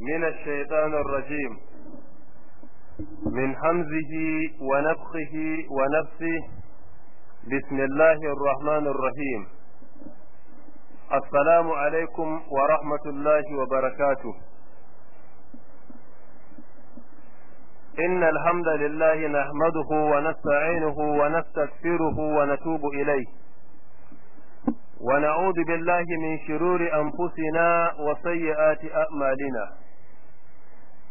من الشيطان الرجيم من حمزه ونفخه ونفسه بسم الله الرحمن الرحيم السلام عليكم ورحمة الله وبركاته إن الحمد لله نحمده ونستعينه ونستغفره ونتوب إليه ونعوذ بالله من شرور أنفسنا وسيئات أعمالنا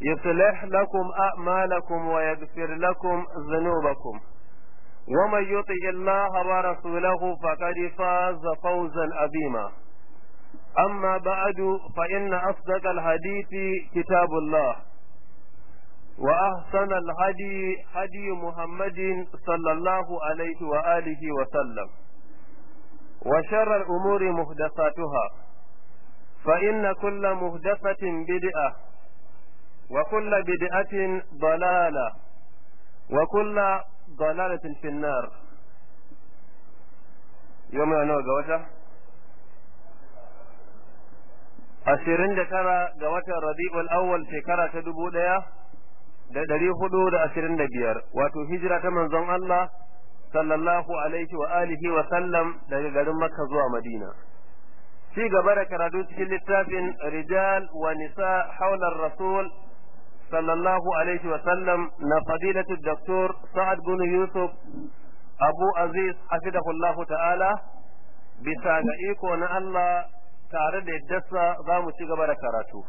يصلح لكم أعمالكم ويغفر لكم ذنوبكم ومن يطع الله ورسوله فقد فاز فوزا عظيما أما بعد فإن أصدق الحديث كتاب الله وأحسن الهدي هدي محمد صلى الله عليه وآله وسلم وشر الأمور محدثاتها فإن كل محدثة بدعة وكل بدعة ضلالة وكل ضلالة في النار يوم ينوى قوته ashirin da tara ga watan rabi'ul awwal shekara ta dubu ɗaya da ɗari hudu da ashirin da biyar wato hijira ta manzon Allah sallallahu alaihi wa alihi wa sallam daga garin Makka zuwa Madina. Ci gaba da karatu cikin littafin Rijal wa Nisa haular Rasul fadilatu Dr. Sa'ad bin Yusuf Abu Aziz hafidahullahu ta'ala bisa ga iko na Allah tare da yaddarsa za mu ci gaba da karatu.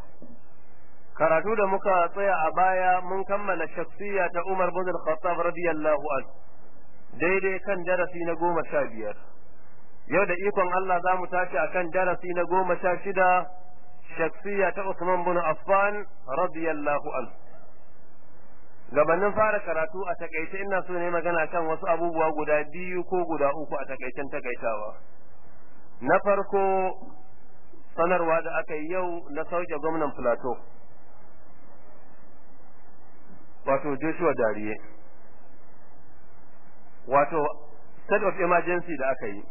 da muka tsaya a baya mun kammala shakhsiya ta Umar bin Al-Khattab radiyallahu an daidai kan darasi na goma sha biyar yau da ikon Allah za mu tashi akan darasi na goma sha shida shakhsiya ta Usman bin Affan radiyallahu an gabanin fara karatu a taƙaice ina so ne magana kan wasu abubuwa guda biyu ko guda uku a takaicen takaitawa. Na farko sanarwa da aka yi yau na sauke gwamnan Plateau wato Joshua Dariye. Wato state of emergency da aka yi.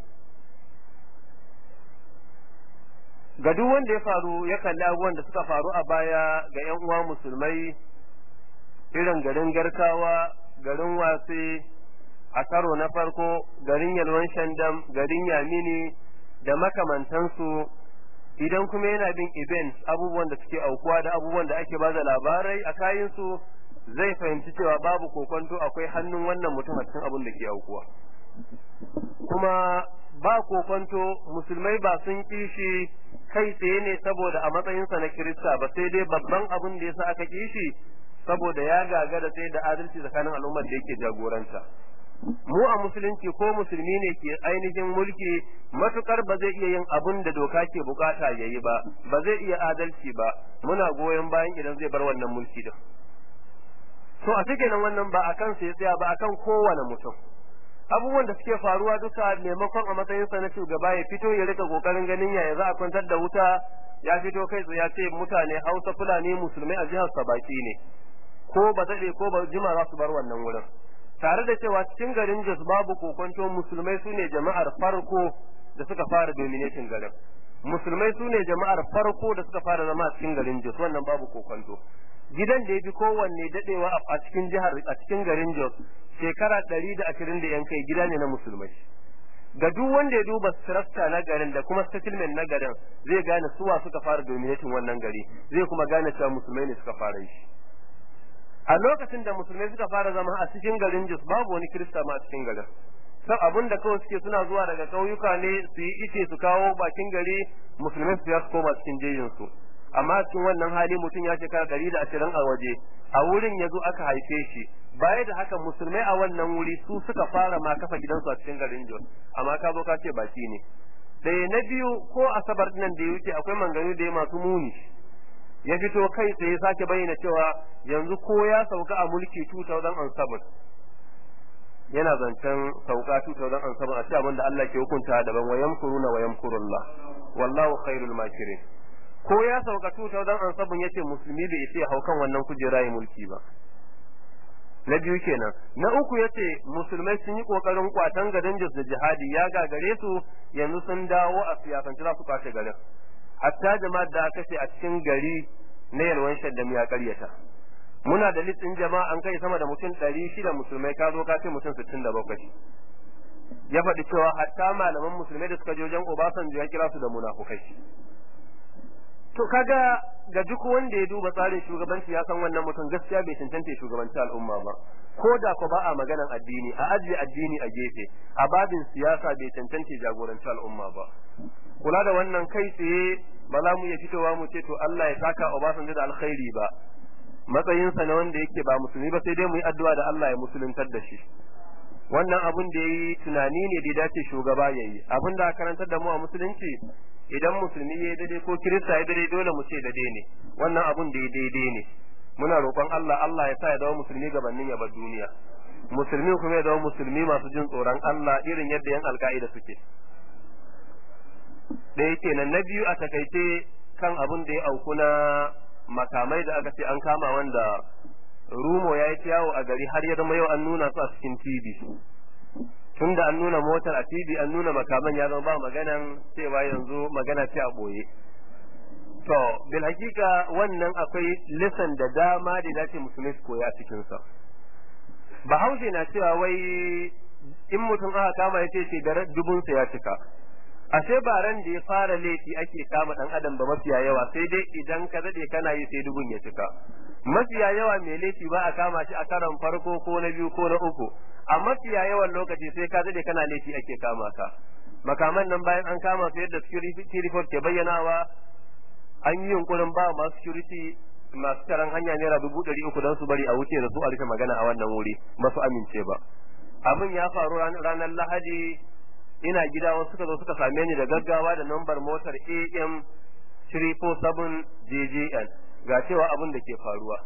Ga duk wanda ya faru ya kalli abubuwan da suka faru a baya ga 'yan uwa musulmai irin garin garkawa garin wase a karo na farko garin yalwan shandam garin yamini da makamantansu. Idan kuma yana bin events abubuwan da suke aukuwa da abubuwan da ake ba da labarai a kayansu zai fahimci cewa babu kokonto akwai hannun wannan mutum a cikin abin da ke aukuwa. Kuma ba kokonto musulmai ba sun kishi kai tsaye ne saboda a matsayinsa na kirista ba sai dai babban abin da yasa aka kishi saboda ya gagara sai da adalci tsakanin al'ummar da yake jagoranta. Mu a musulunci ko musulmi ne ke ainihin mulki matuƙar ba zai iya yin abin da doka ke buƙata yayi ba ba zai iya adalci ba muna goyon bayan idan zai bar wannan mulki din. To a cikin nan wannan ba akan sai ya tsaya ba akan kowane mutum. Abubuwan da suke faruwa duka maimakon a matsayin sa na shugaba ya fito ya riƙa ƙoƙarin ganin yaya za a kwantar da wuta ya fito kai tsaye ya ce mutane Hausa Fulani musulmai a jihar Sabaki ne. Ko ba daɗe ko ba jima za su bar wannan wurin. Tare da cewa cikin garin Jos babu kokonto musulmai su ne jama'ar farko da suka fara dominating garin. Musulmai su ne jama'ar farko da suka fara zama cikin garin Jos wannan babu kokonto. Gidan da ya fi kowanne dadewa a cikin jihar a cikin garin Jos shekara ɗari da ashirin da gida ne na musulmai. Ga duk wanda ya duba structure na garin da kuma settlement na garin zai gane suwa suka fara dominating wannan gari zai kuma gane cewa musulmai ne suka fara yi a lokacin da musulmai suka fara zama a cikin garin Jos babu wani kirista ma a cikin garin. Sai abin da kawai suke suna zuwa daga ƙauyuka ne su yi ice su kawo bakin gari musulmai su su koma cikin jejin su. Amma cikin wannan hali mutum ya shekara ɗari da ashirin a waje a wurin ya zo aka haife shi. Baya da haka musulmai a wannan wuri su suka fara ma kafa gidansu a cikin garin Jos. Amma ka zo ka ce baki ne. Ɗaya na biyu ko asabar nan da ya wuce akwai manganu da ya masu muni. Ya fito kai tsaye sake bayyana cewa yanzu ko ya sauka a mulki 2007 yana zancen sauka 2007 a ce abin da Allah ke hukunta daban wa yamkuruna wallahu khairul makirin. Ko ya sauka 2007 ya ce musulmi bai isa hau kan wannan kujera ya mulki ba. Na biyu kenan. Na uku ya ce musulmai sun yi ƙoƙarin kwatan garin da jihadi ya gagare su yanzu sun dawo a siyasance za su ƙwace garin. Hatta jama'ar da aka ce a cikin gari na yalwan shaddam ya karyata muna da listin jama'a an kai sama da mutum ɗari shida musulmai ka zo ka ce mutum sittin da bakwai. Ya faɗi cewa hatta malaman musulmai da suka je wajen Obasanjo ya kira su da munafukai. To kaga ga duk wanda ya duba tsarin shugabanci ya san wannan mutum gaskiya bai cancanta shugabanci al'umma ba. Ko da ko ba a maganan addini a ajiye addini a gefe a babin siyasa bai cancanta jagoranci al'umma ba. Kula da wannan kai tsaye ba za mu iya fitowa mu ce to Allah ya saka Obasanjo da alkhairi ba. Matsayinsa na wanda yake ba musulmi ba sai dai mu yi addu'a da Allah ya musuluntar da shi. Wannan abun da yayi tunani ne da dace shugaba yayi abin da karantar da mu a musulunci idan musulmi ya daidai ko kirista ya daidai dole mu ce daidai ne. Wannan abun da ya daidai ne. Muna roƙon Allah Allah ya sa ya dawo musulmi gabanin ya bar duniya. Musulmi kuma ya dawo musulmi masu jin tsoron Allah irin yadda yan alka'ida suke. Da yake nan na biyu a taƙaice kan abun da ya auku na makamai da aka ce an kama wanda rumo ya yi yawo a gari har ya zama yau an nuna su a cikin TV tun da an nuna motar a TV an nuna makaman ya zama ba maganan cewa yanzu magana ce a ɓoye to bil hakika wannan akwai lesson da dama da dace musulmi su koya cikin sa bahaushe na cewa wai in mutum aka kama ya ce da dubunsa ya cika. Ashe ba ran da ya fara laifi ake kama dan adam ba mafiya yawa sai dai idan ka daɗe kana yi sai dubun ya cika. Mafiya yawa mai laifi ba a kama shi a karan farko ko na biyu ko na uku. A mafiya yawan lokaci sai ka daɗe kana laifi ake kama ka. Makaman nan bayan an kama su yadda security report ke bayyanawa an yi yunkurin ba masu security masu taron hanya naira dubu ɗari uku don su bari a wuce da su a rufe magana a wannan wuri masu amince ba. Abin ya faru ranar lahadi ina gida wasu suka zo suka same ni da gaggawa da nambar motar AM 347 JJN ga cewa abin da ke faruwa.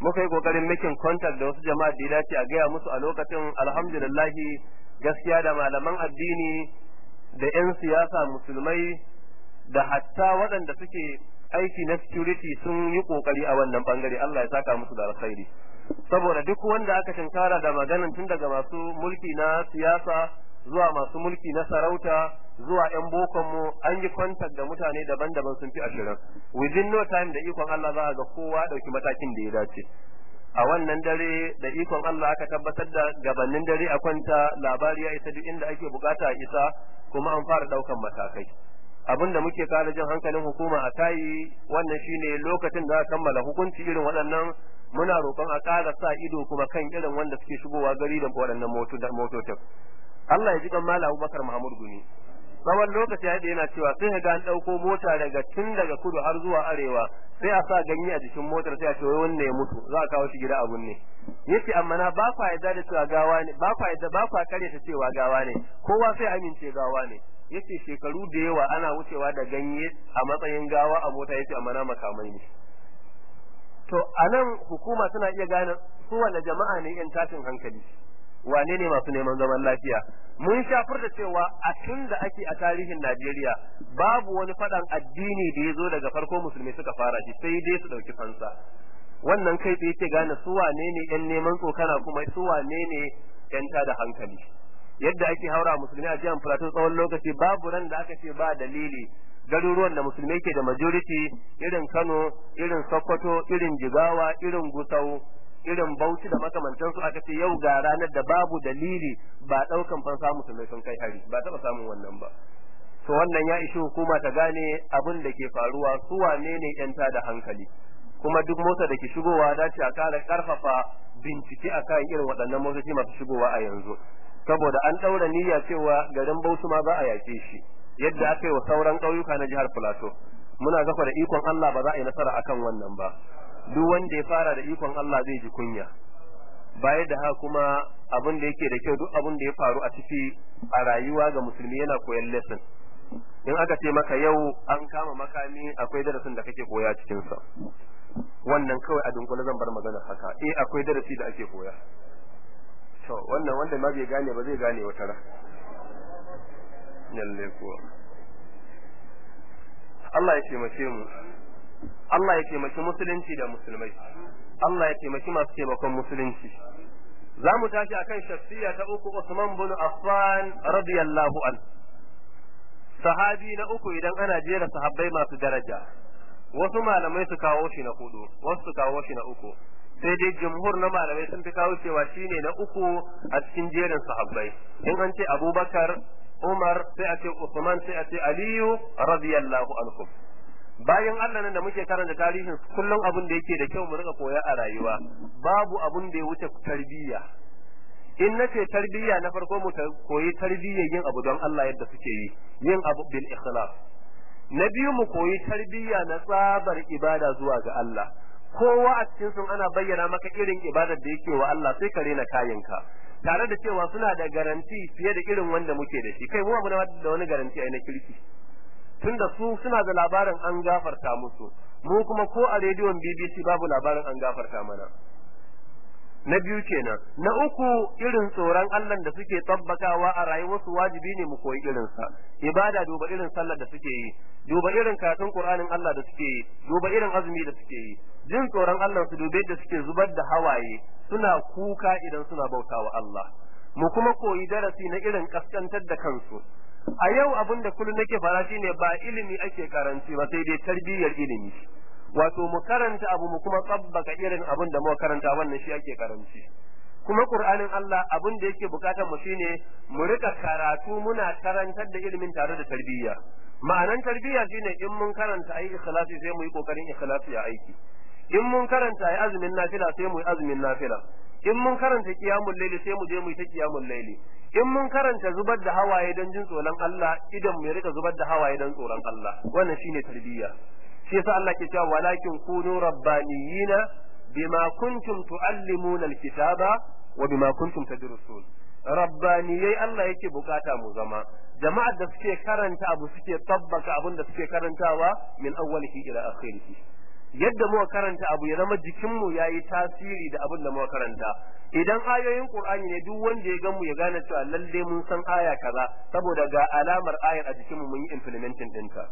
Muka yi ƙoƙarin making contact da wasu jama'a da dace a gaya musu a lokacin alhamdulillah gaskiya da malaman addini da 'yan siyasa musulmai da hatta waɗanda suke aiki na security sun yi ƙoƙari a wannan ɓangare Allah ya saka musu da alkhairi. Saboda duk wanda aka tinkara da maganin tun daga masu mulki na siyasa zuwa masu mulki na sarauta zuwa yan bokon mu an yi kwantar da mutane daban-daban sun fi ashirin. Within no time da ikon Allah za a ga kowa ɗauki matakin da ya dace. A wannan dare da ikon Allah aka tabbatar da gabanin dare a kwanta labari ya isa duk inda ake buƙata a isa kuma an fara ɗaukan matakai. Abin da muke kare jin hankalin hukuma a kayi wannan shine lokacin da aka kammala hukunci irin waɗannan muna roƙon a ƙara sa ido kuma kan irin wanda suke shigowa gari da waɗannan motocin. Allah ya ji kan Malam Abubakar Mahmud Guni tsawon lokaci ya yana cewa sai ga an ɗauko mota daga tun daga kudu har zuwa arewa sai a sa ganye a jikin motar sai a ce wanne ya mutu za a kawo shi gida abun ne ya ce amma na ba kwa yadda da cewa gawa ne ba kwa yadda ba kwa kare ta cewa gawa ne kowa sai amince gawa ne. Yace shekaru da yawa ana wucewa da ganye a matsayin gawa a mota ya ce amma na makamai ne. To a nan hukuma tana iya gane wanda jama'a ne yan tashin hankali. Wane ne masu neman zaman lafiya? Mun shafur da cewa a tun da ake a tarihin Najeriya babu wani faɗan addini da ya zo daga farko musulmi suka fara shi sai dai su ɗauki fansa. Wannan kai tsaye ke gane su wane ne yan neman tsokana kuma su wane ne yan da hankali. Yadda ake haura musulmi a jihar Plateau tsawon lokaci babu ran da aka ce ba dalili. Garuruwan da musulmai ke da majority irin Kano irin Sokoto irin Jigawa irin Gusau irin bauchi da makamantansu aka ce yau ga ranar da babu dalili ba ɗaukan fansa musulmai sun kai hari. Ba taba samun wannan ba. To wannan ya ishi hukuma ta gane abin da ke faruwa su wane ne yanta da hankali? Kuma duk mota da ke shigowa dace a kara ƙarfafa bincike akan irin waɗannan motoci masu shigowa a yanzu. Saboda an ɗaura niyya cewa garin Bauchi ma za a yake shi yadda aka yi wa sauran ƙauyuka na jihar Plateau muna gafa da ikon Allah ba za a yi nasara akan wannan ba. Duk wanda ya fara da ikon Allah zai ji kunya. Baya da haka kuma abin da yake da kyau duk abin da ya faru a ciki a rayuwa ga musulmi yana koyan lesson. In aka ce maka yau an kama makami akwai darasin da kake koya cikin sa wannan kawai a dunkule zan bar magana haka. Eh akwai darasi da ake koya. To wannan wanda ma bai gane ba zai gane wata ra. Lalle ko Allah ya taimake mu. Allah ya taimaki musulunci da musulmai. Allah ya taimaki masu taimakon musulunci. Za mu tashi akan shakhsiya ta uku Usman bin Affan radiyallahu an sahabi na uku idan ana jera sahabbai masu daraja wasu malamai su kawo shi na huɗu wasu su kawo shi na uku. Sai dai jumhur na malamai sun fi kawo cewa shine na uku a cikin jerin sahabbai. In an ce Abubakar Umar sai a ce Usman sai a ce Aliyu radiyallahu anhum. Bayan Allah nan da muke karanta tarihin kullum abin da yake da kyau mu riƙa koya a rayuwa. Babu abin da ya wuce tarbiyya. In nace tarbiyya na farko mu koyi tarbiyyar yin abu don Allah yadda suke yi yin abu bil ikhlas. Na biyu mu koyi tarbiyya na tsabar ibada zuwa ga Allah. Kowa a cikin sun ana bayyana maka irin ibadar da yake wa Allah sai ka rena kayanka tare da cewa suna da garanti fiye da irin wanda muke da shi. Kai mu abu da wani garanti ai na kirki. Tunda su suna da labarin an gafarta musu. Mu kuma ko a rediyon BBC babu labarin an gafarta mana. Na biyu kenan. Na uku irin tsoron Allah da suke tabbakawa a rayuwarsu wajibi ne mu koyi irin sa ibada duba irin sallar da suke yi duba irin karatun Qur'anin Allah da suke yi duba irin azumi da suke yi. Jin tsoron Allah su dube da suke zubar da hawaye suna kuka idan suna bautawa Allah. Mu kuma koyi darasi na irin kaskantar da kansu. A yau abin da kullum nake fara shine ba ilimi ake karanci ba sai dai tarbiyyar ilimi. Wato mu karanta abu mu kuma tsabbaka irin abin da muka karanta wannan shi ake karanci. Kuma qur'anin Allah abin da yake buƙatar mu shine mu riƙa karatu muna karantar da ilimin tare da tarbiyya. Ma'anan tarbiyya shine in mun karanta ayi ikhlasi sai mu yi ƙoƙarin ikhlasi a aiki. In mun karanta ayi azumin nafila sai mu yi azumin nafila. In mun karanta qiyamul layli sai mu je mu yi ta qiyamul layli. In mun karanta zubar da hawaye don jin tsoron Allah idan mu riƙa zubar da hawaye don tsoron Allah. Wannan shine tarbiyya. Shi yasa Allah ke cewa walakin kunu rabbaniyina bima kuntum tuallimuna alkitaba wa bima kuntum tadrusun. Rabbaniyai Allah yake buƙata mu zama. Jama'ar da suke karanta abu suke tabbaka abin da suke karantawa min awwalihi ila akhirih yadda muka karanta abu ya zama jikinmu ya yi tasiri da abin da muka karanta. Idan ayoyin qur'ani ne duk wanda ya gan mu ya gane cewa lalle mun san aya kaza saboda ga alamar ayar a jikinmu mun yi implementing ɗinta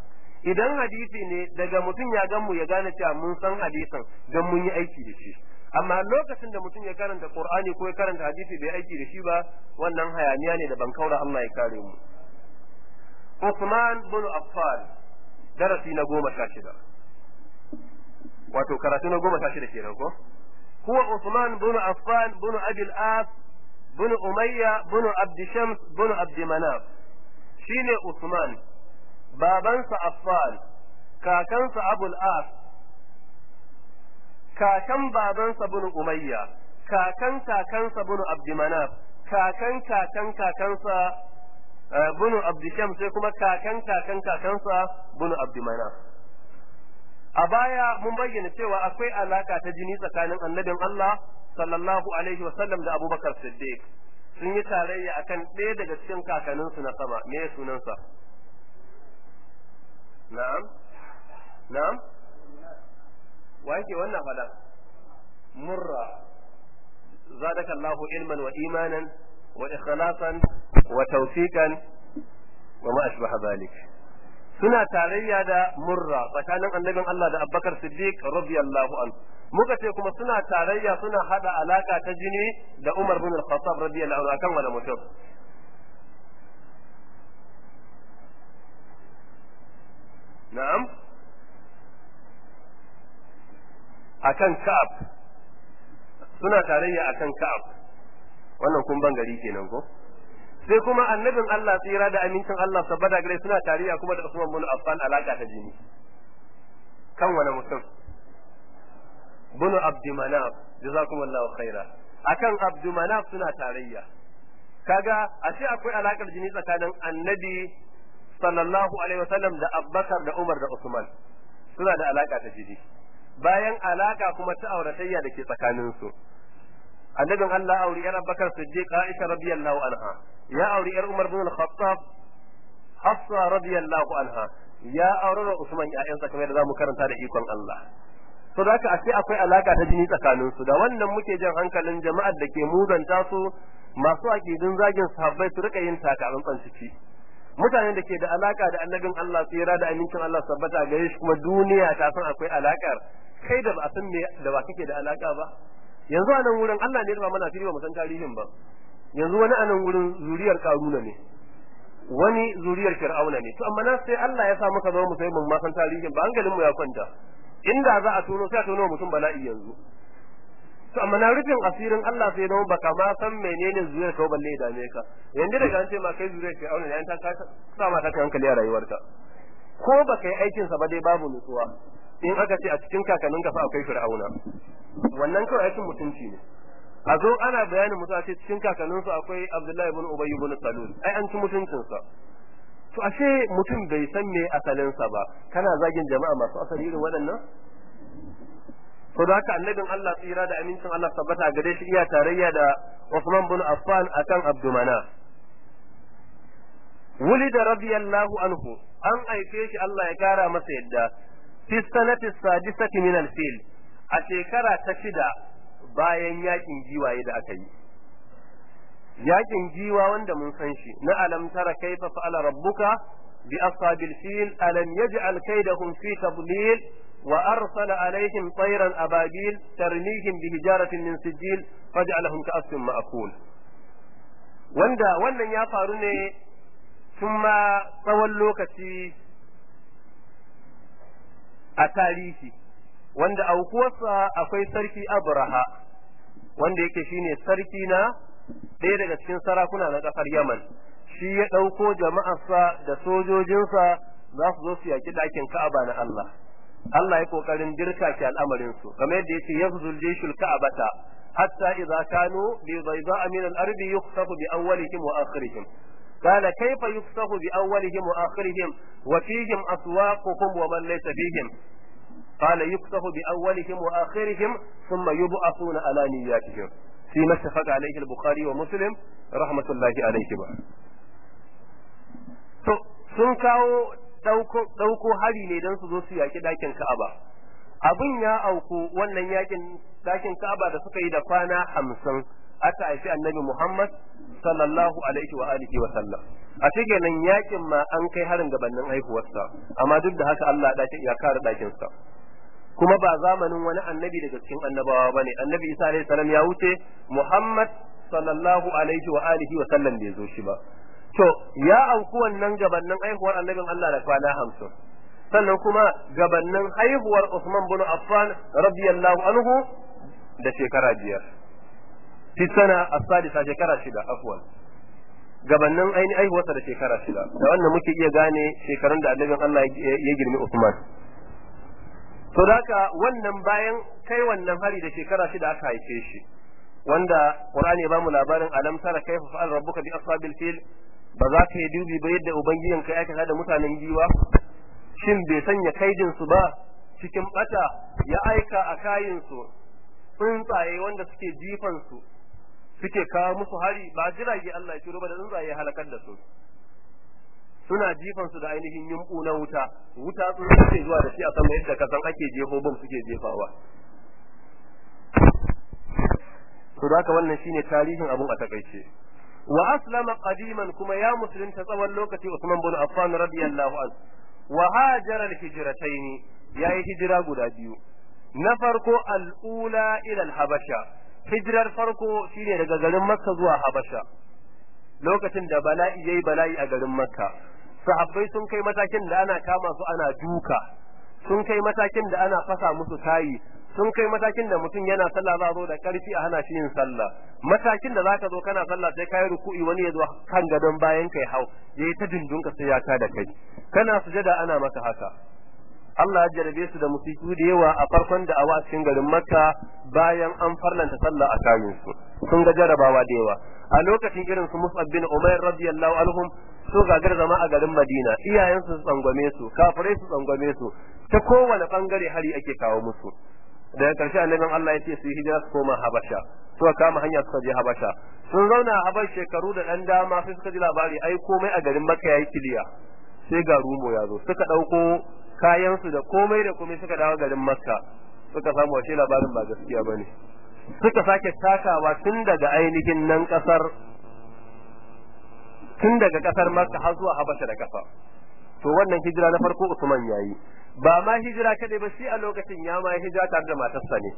idan hadisi ne daga mutum ya gan mu ya gane cewa mun san hadisin dan mun yi aiki da shi. Amma lokacin da mutum ya karanta qur'ani ko ya karanta hadisi bai aiki da shi ba wannan hayaniya ne da ban kaura Allah ya kare mu. Uthman bin Affan darasi na goma sha shida. Wato karatu na goma sha shida kenan ko? Huwa Usman bin Affan bin Abi al-As bin Umayya bin Abd Shams bin Abd Manaf. Shine Usman babansa Affan kakansa Abu al-As kakan babansa bin Umayya kakan kakansa bin Abd Manaf kakan kakan kakansa bin Abd Shams sai kuma kakan kakan kakansa bin Abd Manaf. A baya mun bayyana cewa akwai alaka ta jini tsakanin annabin Allah sallallahu alaihi wa sallam da Abubakar Siddiq. Sun yi tarayya akan ɗaya daga cikin kakanninsu na sama. Me sunansa? Na'am. Na'am. Wa yake wannan fada murra. Zadaka Allahu ilman wa imanan wa ikhlasan wa tawfiqan wa ma ashbaha suna tarayya da murra tsakanin annabin Allah da Abubakar Siddiq radiyallahu anhu. Muka ce kuma suna tarayya suna hada alaka ta jini da Umar bin Al-Khattab radiyallahu anhu akan wani mutum. Na'am. Akan Ka'ab. Suna tarayya akan Ka'ab. Wannan kun ban gari kenan ko? Sai kuma annabin Allah tsira da amincin Allah sabbata gare suna tariya kuma da Usman bin Affan alaka ta jini. Kan wani mutum? Bunu abdumanaf jazakumullahu khaira. Akan abdumanaf suna tarayya. Kaga ashe akwai alakar jini tsakanin annabi sallallahu alaihi wasallam da Abubakar da Umar da Usman. Suna da alaka ta jini. Bayan alaka kuma ta auratayya da ke tsakanin su annabin Allah auri yar Abubakar Siddiq Aisha radiyallahu anha. Ya auri yar Umar bin Al-Khattab Hafsa radiyallahu anha ya auri da Usman ƴaƴansa kamar da za mu karanta da ikon Allah to da haka ashe akwai alaka ta jini tsakanin su. Da wannan muke jan hankalin jama'ar da ke muzanta su masu aqidun zagin sahabbai su riƙa yin takatsantsan ciki. Mutanen da ke da alaka da annabin Allah tsira da amincin Allah sabbata gare shi kuma duniya ta san akwai alakar kai da ba san me da ba kake da alaka ba? Yanzu a nan wurin Allah ne ba mana fili ba mu san tarihin ba. Yanzu wani a nan wurin zuriyar karuna ne wani zuriyar fir'auna ne. To amma na sai Allah ya sa muka zama mu sai mun ma san tarihin ba hankalin mu ya kwanta. Inda za a tono sai a tono mutum bala'i yanzu. To amma na rufin asirin Allah sai don baka ma san menene zuriyar ka balle da dame ka. Yanda daga an ce ma kai zuriyar fir'auna ne an ta sa ma ta hankali a rayuwarka. Ko baka yi aikin sa ba dai babu nutsuwa. In aka ce a cikin kakannin ka fa akwai fir'auna. Wannan kawai aikin mutunci ne. a zo ana bayanin mutu a ce cikin kakanninsu akwai abdullahi ibn ubayy ibn salul. Ai an ci mutuncinsa. To ashe mutum bai san me asalinsa ba. Kana zagin jama'a masu asali irin waɗannan? To da haka annabin Allah tsira da amincin Allah tabbata gare shi iya tarayya da Usman bin Affan akan abdumana wulida radiyallahu anhu an aife shi Allah ya kara masa yadda. Fi sanati sadisati min al-fil. A shekara ta shida bayan yaƙin giwaye da aka yi. Yakin giwa wanda mun san shi na alam tara kaifa fa'ala rabbuka bi ashabil fil alam yaj'al kaydahum fi tadlil wa arsala alaihim tayran ababil tarmihim bi hijaratin min sijil faj'alahum ka'asfin ma'kul. Wanda wannan ya faru ne tun tsawon lokaci a tarihi wanda aukuwarsa akwai sarki abraha. wanda yake shine sarki na ɗaya daga cikin sarakuna na ƙasar yaman shi ya ɗauko jama'arsa da sojojinsa za su zo su yaƙi ɗakin ka'aba na Allah Allah ya ƙoƙarin dirka ki al'amarin su kamar yadda yake yafzul jishul ka'abata hatta idza kanu bi bayda'a min al-ardi yukhsafu bi awwalihim wa akhirihim قال كيف يفسح بأولهم وآخرهم وفيهم أسواقهم ومن ليس فيهم قال يفسح بأولهم وآخرهم ثم يبعثون على نياتهم فيما اتفق عليه البخاري ومسلم رحمة الله عليهما sun kawo ɗauko hari ne don su zo su yaƙi ɗakin Ka'aba. Abin ya auku wannan yakin ɗakin Ka'aba da suka yi da kwana hamsin aka haifi annabi Muhammad sallallahu alaihi wa alihi wa sallam a cikin nan yakin ma an kai harin gabanin haihuwarsa amma duk da haka Allah ya kare ɗakin sa Kuma ba zamanin wani annabi daga cikin annabawa ba ne. Annabi Isa alaihi salam ya wuce Muhammad sallallahu alaihi wa alihi wa sallam bai zo shi ba. To ya auku wannan gabanin haihuwar annabin Allah da kwana hamsin. Sannan kuma gabanin haihuwar Usman bin Affan radiyallahu anhu da shekara biyar. Fi sana as-sadisa shekara shida afwan. Gabanin aini aihuwarsa da shekara shida. Da wannan muke iya gane shekarun da annabin Allah ya girmi Usman. To haka wannan bayan kai wannan hari da shekara shida aka haife shi wanda Qur'ani ya ba mu labarin alam tara kaifa fa'al rabbuka bi ashabil fil ba za ka yi dubi ba yadda ubangijin ka ya da mutanen giwa? Shin bai sanya kaidin su ba cikin bata ya aika a kayin su tsuntsaye wanda suke jifan su suke kawo musu hari? Ba jirage Allah ya turo ba da tsuntsaye halakar da su. Suna jifan su da ainihin yumbu na wuta. Wuta sun suke zuwa da shi a sama yadda kasan ake jefo bom suke jefawa. To haka wannan shine tarihin abun a taƙaice. Wa aslama qadiman kuma ya musulunta tsawon lokaci Usman bin Affan radiyallahu anhu. Wa hajara al-hijratayn yayi hijira guda biyu. Na farko al-ula ila al-habasha. Hijirar farko shine daga garin Makka zuwa Habasha. Lokacin da bala'i yayi bala'i a garin Makka. Sahabbai sun kai matakin da ana kama su ana duka sun kai matakin da ana fasa musu tayi sun kai matakin da mutum yana sallah za zo da ƙarfi a hana shi yin sallah. Matakin da zaka zo kana sallah sai kai ruku'i wani ya zo kan gadon bayan kai hau yayi ta dindunka sai ya ka da kai. Kana sujada ana maka haka. Allah ya jarabe su da musiku da yawa a farkon da awa cikin garin Makka bayan an farlanta sallah a kayan su. Sun ga jarabawa da yawa. A lokacin irin su Mus'ab bin Umair radiyallahu anhum su gagar zama a garin Madina. Iyayen su tsangwame su kafirai su tsangwame su. Ta kowane ɓangare hari ake kawo musu. Daga ƙarshe annabin Allah ya ce su hijira su koma Habasha. Suka kama hanya suka je Habasha. Sun zauna a Habasha shekaru da dan dama sai suka ji labari ai komai a garin Makka yayi kiliya sai ga rumo ya zo. Suka ɗauko kayansu da komai da komai suka dawo garin Makka suka samu wace labarin ba gaskiya ba ne. Suka sake takawa tun daga ainihin nan ƙasar tun daga ƙasar Makka har zuwa Habasha da kafa to wannan hijira na farko Usman yayi ba ma hijira kadai ba shi a lokacin ya ma hijira tare da matarsa ne.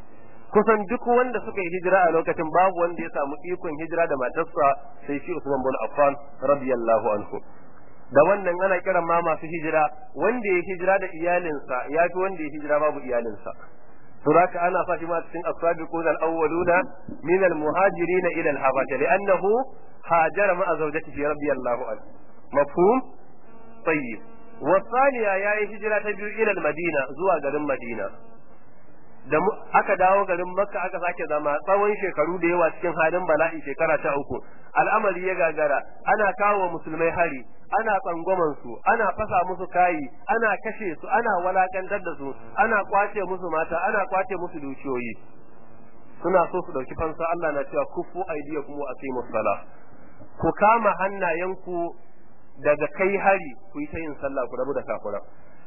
Kusan duk wanda suka yi hijira a lokacin babu wanda ya samu ikon hijira da matarsa sai shi Usman bin Affan radiyallahu anhu. Da wannan ana kiran ma masu hijira wanda ya hijira da iyalinsa ya fi wanda ya hijira babu iyalinsa. Suraka ana sa shi ma cikin as-sabiqun al-awwaluna min al-muhajirin ila al-habasha li'annahu hajara ma'a zawjatihi radiyallahu anhu. Mafhum? Tayyib. Yayi hijira ta biyu ila al-madina zuwa garin madina. Da aka dawo garin makka aka sake zama tsawon shekaru da yawa cikin halin bala'i shekara ta uku. Al'amari ya gagara ana kawo musulmai hari ana tsangwaman su ana fasa musu kayi ana kashe su ana walakantar da su ana ƙwace musu mata ana ƙwace musu dukiyoyi. Suna so su ɗauki fansa Allah na cewa kufu aydiyakum wa aqimus sala ku kama hannayenku daga kai hari ku yi ta yin sallah ku rabu da kafura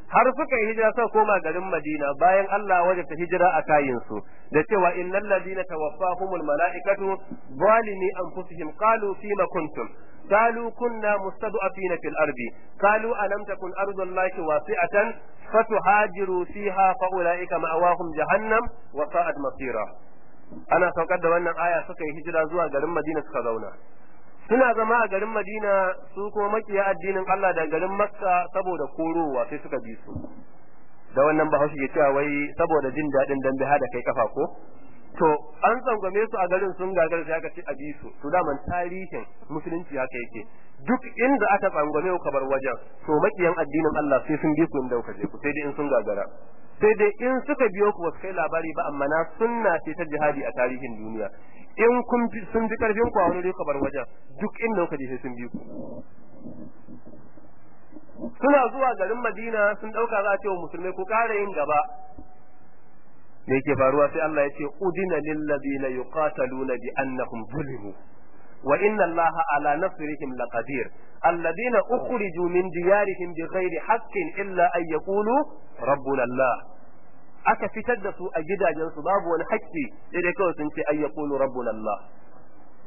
har suka yi hijira suka koma garin Madina bayan Allah waje ta hijira a kayin su da cewa innal ladina tawaffahumul malaikatu zalimi anfusihim qalu fima kuntum قالوا كنا مستضعفين في الأرض قالوا ألم تكن أرض الله واسعة فتهاجروا فيها فأولئك مأواهم جهنم وساءت مصيرا أنا سوكد wannan aya suka yi hijira zuwa garin Madina suka zauna Suna zama a garin Madina su kuma makiya addinin Allah da garin Makka saboda korowa sai suka bi su. Da wannan bahaushe ke cewa wai saboda jin daɗin dambe hada kai kafa ko? To an tsangwame su a garin sun gagar sai aka ce a bi su. To daman tarihin musulunci haka yake. Duk inda aka tsangwame ku bar wajen to makiyan addinin Allah sai sun bi ku inda kuka je ku sai dai in sun gagara. Sai dai in suka biyo ku wasu kai labari ba amma na sunna ce ta jihadi a tarihin duniya. In kun sun bi ƙarfin ku a wani ku bar wajen duk inda kuka je sai sun bi ku. Suna zuwa garin Madina sun ɗauka za a ce wa musulmai ku kare yin gaba. Me yake faruwa? Sai Allah ya ce udina lil ladina yuqataluna bi annahum zulimu. Wa inna Allaha ala nasrihim laqadir. Alladina ukhriju min diyarihim bighairi haqqin illa an yaqulu rabbuna Allah. Aka fitar da su a gidajensu babu wani haƙƙi sai dai kawai sun ce ay yaqulu rabbuna Allah.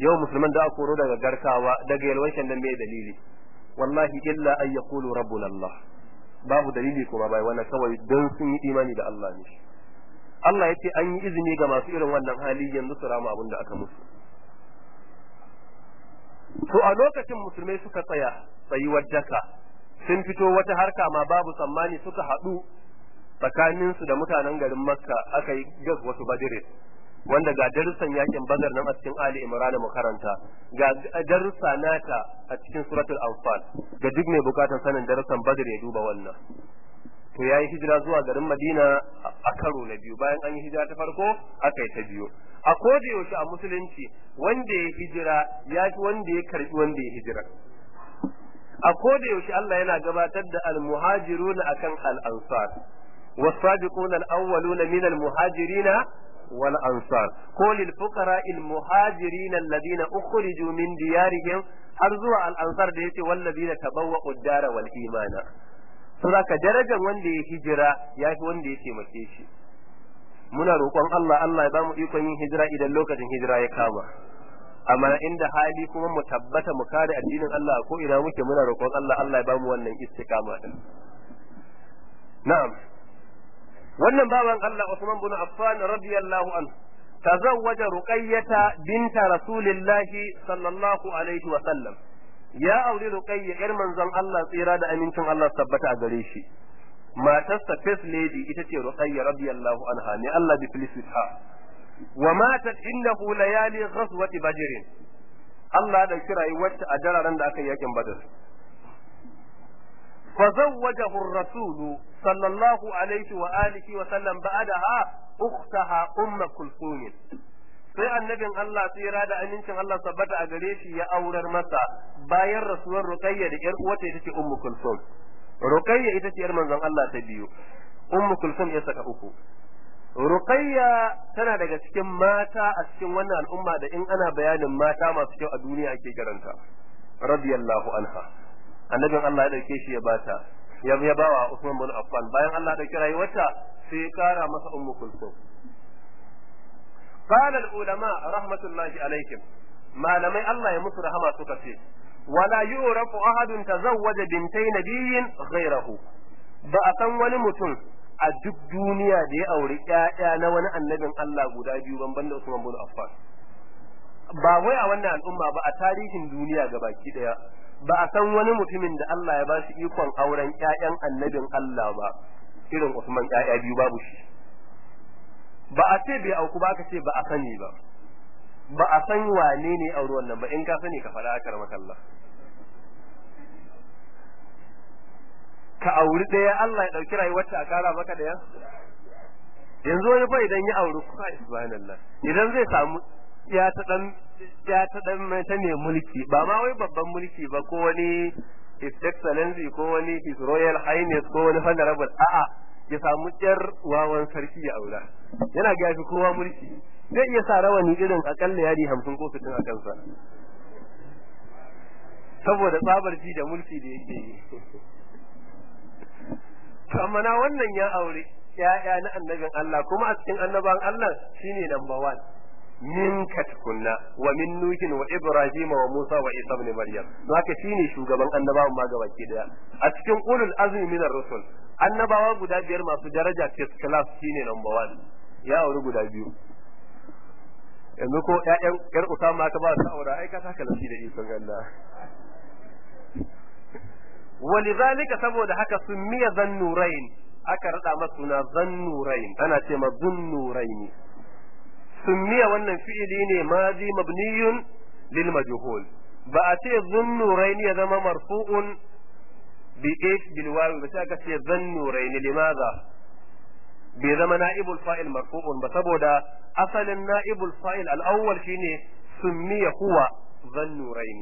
Yau musulman da aka koro daga garkawa daga yalwan shandan me dalili? Wallahi illa an yaqulu rabbuna Allah. Babu dalili kuma bai wannan kawai don sun yi imani da Allah ne. Allah ya ce an yi izini ga masu irin wannan hali yanzu su rama abin da aka musu. To a lokacin musulmai suka tsaya tsayuwar daka sun fito wata harka ma babu tsammani suka haɗu tsakaninsu da mutanen garin Makka aka yi gas wasu badirin wanda ga darussan yaƙin bazar nan a cikin Ali Imran mu karanta ga darussa nata a cikin suratul Anfal ga duk mai buƙatar sanin darussan badr ya duba wannan to ya yi hijira zuwa garin Madina a karo na biyu. Bayan an yi hijira ta farko aka yi ta biyu. A koda yaushe a musulunci wanda ya hijira ya fi wanda ya karɓi wanda ya hijira. A koda yaushe Allah yana gabatar da al-muhajiruna akan al-ansar. Was-sabiquna al-awwaluna min al-muhajirina wal ansar ko lil fuqara al-muhajirin alladhina ukhriju min diyarihim har zuwa al-ansar da ya ce saboda darajar wanda ya hijira ya fi wanda ya taimake shi. Muna roƙon Allah Allah ya ba mu ikon yin hijira idan lokacin hijira ya kama. Amma inda hali kuma mu tabbata mu kare addinin Allah ko ina muke muna roƙon Allah Allah ya ba mu wannan istiqama din. Na'am. Wannan baban Allah Usman bin Affan radiyallahu anhu tazawwaja Ruqayyah binta rasulillahi sallallahu alaihi wa sallam. ya auri ruqayya yar manzon Allah tsira da amincin Allah tabbata a gare shi matarsa first lady ita ce ruqayya radiyallahu anha ne Allah bi filisita wa matat innahu layali ghazwati badr Allah da kira wacce a dararen da aka yi yakin badr فزوجه الرسول صلى الله عليه وآله وسلم بعدها أختها أم كلثوم sai annabin Allah tsira da amincin Allah sabbata a gare shi ya aurar masa bayan rasuwar Ruqayya da ƴar uwata ita ce Ummu Kulsum Ruqayya ita ce ƴar manzon Allah ta biyu Ummu Kulsum ya saka uku. Ruqayya tana daga cikin mata a cikin wannan al'umma da in ana bayanin mata masu kyau a duniya ake karanta radiyallahu anha. Annabin Allah ya ɗauke shi ya bata ya bawa Usman bin Affan. Bayan Allah ya ɗauki rayuwarta sai ya kara masa Ummu Kulsum qala al ulama rahmatullahi alaihim malamai Allah ya musu rahama suka ce wala yurafu ahadun tazawwaja bintay nabiyyin ghayrahu ba a san wani mutum a duk duniya da ya auri ƴaƴa na wani annabin Allah guda biyu ban banda Usman bin Affan ba wai a wannan al'umma ba a tarihin duniya gabaki ɗaya ba a san wani mutumin da Allah ya ba shi ikon auren ƴaƴan annabin Allah ba irin Usman ƴaƴa biyu babu shi ba a ce bai auku ba ka ce ba a sani ba. Ba a san wane ne auri wannan ba in ka sani ka faɗa akar makalla. Ka auri ɗaya Allah ya ɗauki rayuwarta a kara maka ɗaya. Yanzu wani fa idan ya auri kuma subhanallah idan zai samu ya ta dan ya ta dan ta ne mulki ba ma wai babban mulki ba ko wani his excellency ko wani his royal highness ko wani honorable a'a. Ya samu ƙyar wawan sarki ya aura. Yana gafi kowa mulki. Zai iya sa rawani irin akalla yari hamsin ko sittin a kansa. Saboda tsabar ji da mulki da yake yi. To amma na wannan ya aure ya'ya na annabin Allah kuma a cikin annaban Allah shine number one. Min katkunna wa min nuhin wa ibrahim wa musa wa isa ibn maryam. Haka shine shugaban annabawan ma gabaki ɗaya a cikin ulul azmi minar rusul. annabawa guda biyar masu daraja first class shine number 1 ya auri guda biyu. Yanzu ko ƴaƴan ƴar usama ta ba su aure ai ka saka lafi da ikon Allah. Walizalika saboda haka summiya zannurain aka rada masa suna zannurain ana ce ma zunnurain. Summiya wannan fi'ili ne madi mabniyun lil majhul. Ba a ce zannurain ya zama marfu'un bi ish bil wawi ba sai aka ce zannurain limaza? Bai zama na'ibul fa'il marfu'un ba saboda asalin na'ibul fa'il al-awwal shine summiya huwa zannurain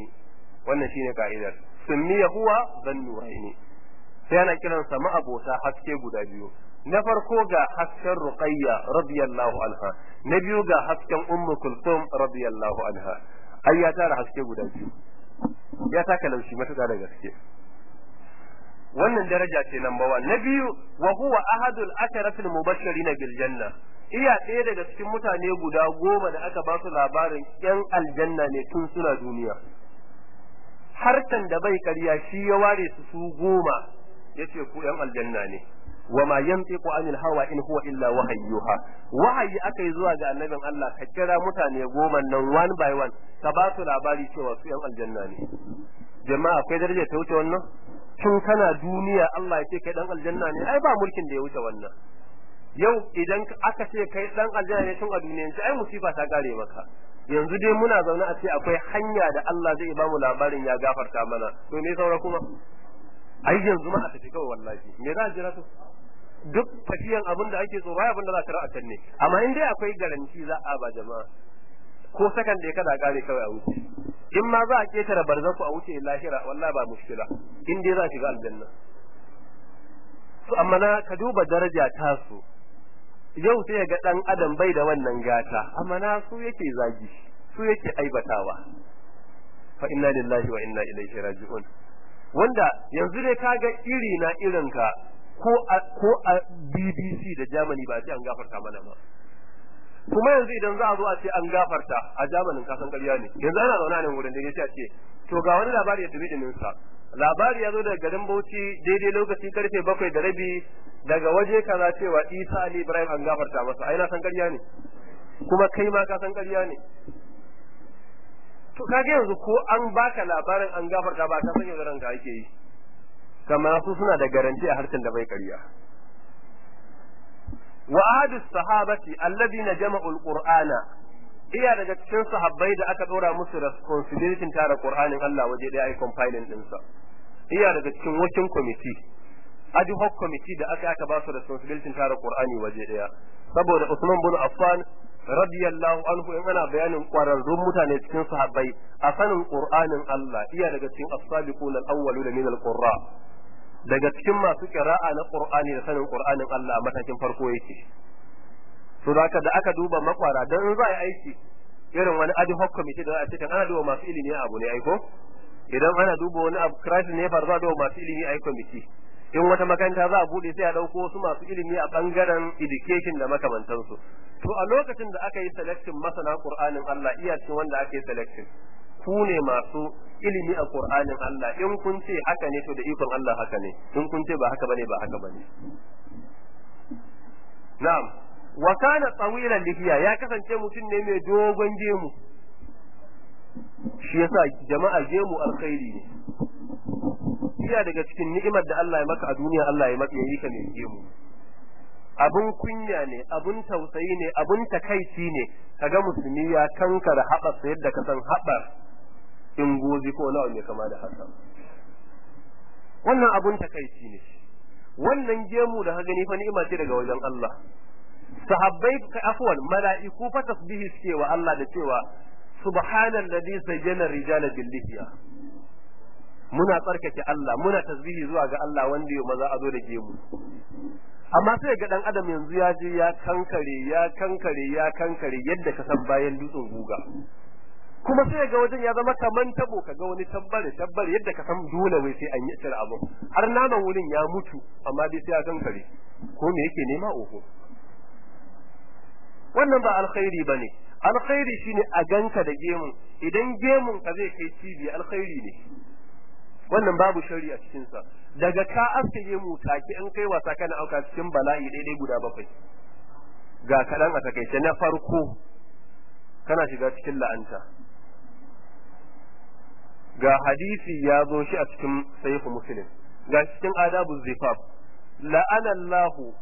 wannan shine ka'idar. Summiya huwa zannuraini sai ana kiransa ma'abota haske guda biyu. Na farko ga hasken ruqayya radiyallahu anha. Na biyu ga hasken ummu kulthum radiyallahu anha. Ai ya tara haske guda da gaske. Wannan daraja ce number one. Na biyu wa huwa ahadul asharatil mubashirin bil janna. Iya ɗaya daga cikin mutane guda goma da aka ba su labarin yan aljanna ne tun suna duniya. Harkan da bai karya shi ya ware su su goma. Yace ku yan aljanna ne. Wa ma yantiqu anil hawa in huwa illa wahayyuha wahayi akai zuwa ga annabin Allah ka kira mutane goma nan one by one ka ba su labari cewa su yan aljanna ne. Jama'a akwai daraja ta wuce wannan? Tun kana duniya Allah ya ce kai dan aljanna ne? Ai ba mulkin da ya wuce wannan. Yau idan aka ce kai dan aljanna ne tun a duniyanci ai musifa ta kare maka. Yanzu dai muna zaune a ce akwai hanya da Allah zai ba mu labarin ya gafarta mana. To me saura kuma? Ai yanzu ma a tafi kawai wallahi. Me za a jira to? Duk tafiyan abin da ake tsoro abin da za ka ra a can ne. Amma in dai akwai garanti za a ba jama'a ko sakan da ya kada kare kawai a wuce. In ma za a ƙetare barzaku a wuce lahira wallahi ba mushkila. In dai za shiga aljanna. To amma na ka duba daraja tasu yau sai ga dan adam bai da wannan gata amma na su yake zagi su yake aibatawa. Fa inna lillahi wa inna ilaihi raji'un. Wanda yanzu dai kaga iri na irin ka ko a ko a BBC da Germany ba sai an gafarta mana ba. Kuma yanzu idan za a zo a ce an gafarta a Germany kasan ƙarya ne. Yanzu ana zauna nan wurin da ya ce to ga wani labari ya tafi dinin sa. Labari ya zo daga garin Bauchi daidai lokaci ƙarfe bakwai da rabi daga waje kaza cewa Isa Ali Ibrahim an gafarta masa. Ai na san ƙarya ne. Kuma kai ma ka san ƙarya ne. To kage yanzu ko an baka labarin an gafarta ba ka san yau ranka ake yi. Kamar su suna da garanti a harshen da bai ƙarya. Wa ahadu sahabati alladhina jama'u alqur'ana. Iya daga cikin sahabbai da aka dora musu responsibility tara qur'anin Allah waje ɗaya ai compiling din sa. Iya daga cikin working committee ad hoc committee da aka aka ba su responsibility tare Qur'ani waje ɗaya saboda Usman bin Affan radiyallahu anhu in ana bayanin kwararrun mutane cikin sahabbai a sanin Qur'anin Allah iya daga cikin as-sabiquna al-awwaluna min al-qurra. Daga cikin masu qira'a na Qur'ani da sanin Qur'anin Allah matakin farko yake. To da da aka duba makwara dan in za a yi aiki irin wani ad hoc committee da a cikin ana duba masu ilimi abu ne aiko idan ana duba wani abu crisis ne fa za duba masu ilimi a committee. In wata makaranta za a buɗe sai a ɗauko wasu masu ilimi a ɓangaren education da makamantansu. To a lokacin da aka yi selection masana Qur'anin Allah iya cikin wanda aka yi selection ku ne masu ilimi a Qur'anin Allah. In kun ce haka ne to da ikon Allah haka ne. In kun ce ba haka ba ne ba haka ba ne. Na'am. Wa kana tsawilan lihiya ya kasance mutum ne mai dogon gemu. Shi yasa jama'a gemu alkhairi ne. Iya daga cikin ni'imar da Allah ya maka a duniya Allah ya maka yayi ka mai gemu. Abun kunya ne abun tausayi ne abun takaici ne. Kaga musulmi ya kankara haɓarsa yadda ka san haɓar. In gozi ko nawa ne kama da haka. Wannan abun takaici ne. Wannan gemu da ka gani fa ni'ima ce daga wajen Allah. Sahabbai afwan mala'iku fa tasbihi suke wa Allah da cewa subhanalladhi zayyana rijala bil lihya. Muna tsarkake Allah muna tasbihi zuwa ga Allah wanda ya maza a zo da gemu. Amma sai ga dan adam yanzu ya je ya kankare ya kankare ya kankare yadda ka san bayan dutsen guga. Kuma sai ga wajen ya zama kaman tabo kaga wani tabbare tabbare yadda ka san dole wai sai an yi tsira abu har naman wurin ya mutu amma dai sai ya kankare. Ko me yake nema? Oho. Wannan ba alkhairi ba ne alkhairi shine a ganka da gemu idan gemun ka zai kai cibi alkhairi ne. Wannan babu shari a cikin sa daga ka aske gemu take in kai wasa kana auka cikin bala'i daidai guda bakwai. Ga kadan a taƙaice. Na farko kana shiga cikin la'anta. ga hadisi ya zo shi a cikin sahihu muslim ga cikin adabu zifaf. La'ana Allahu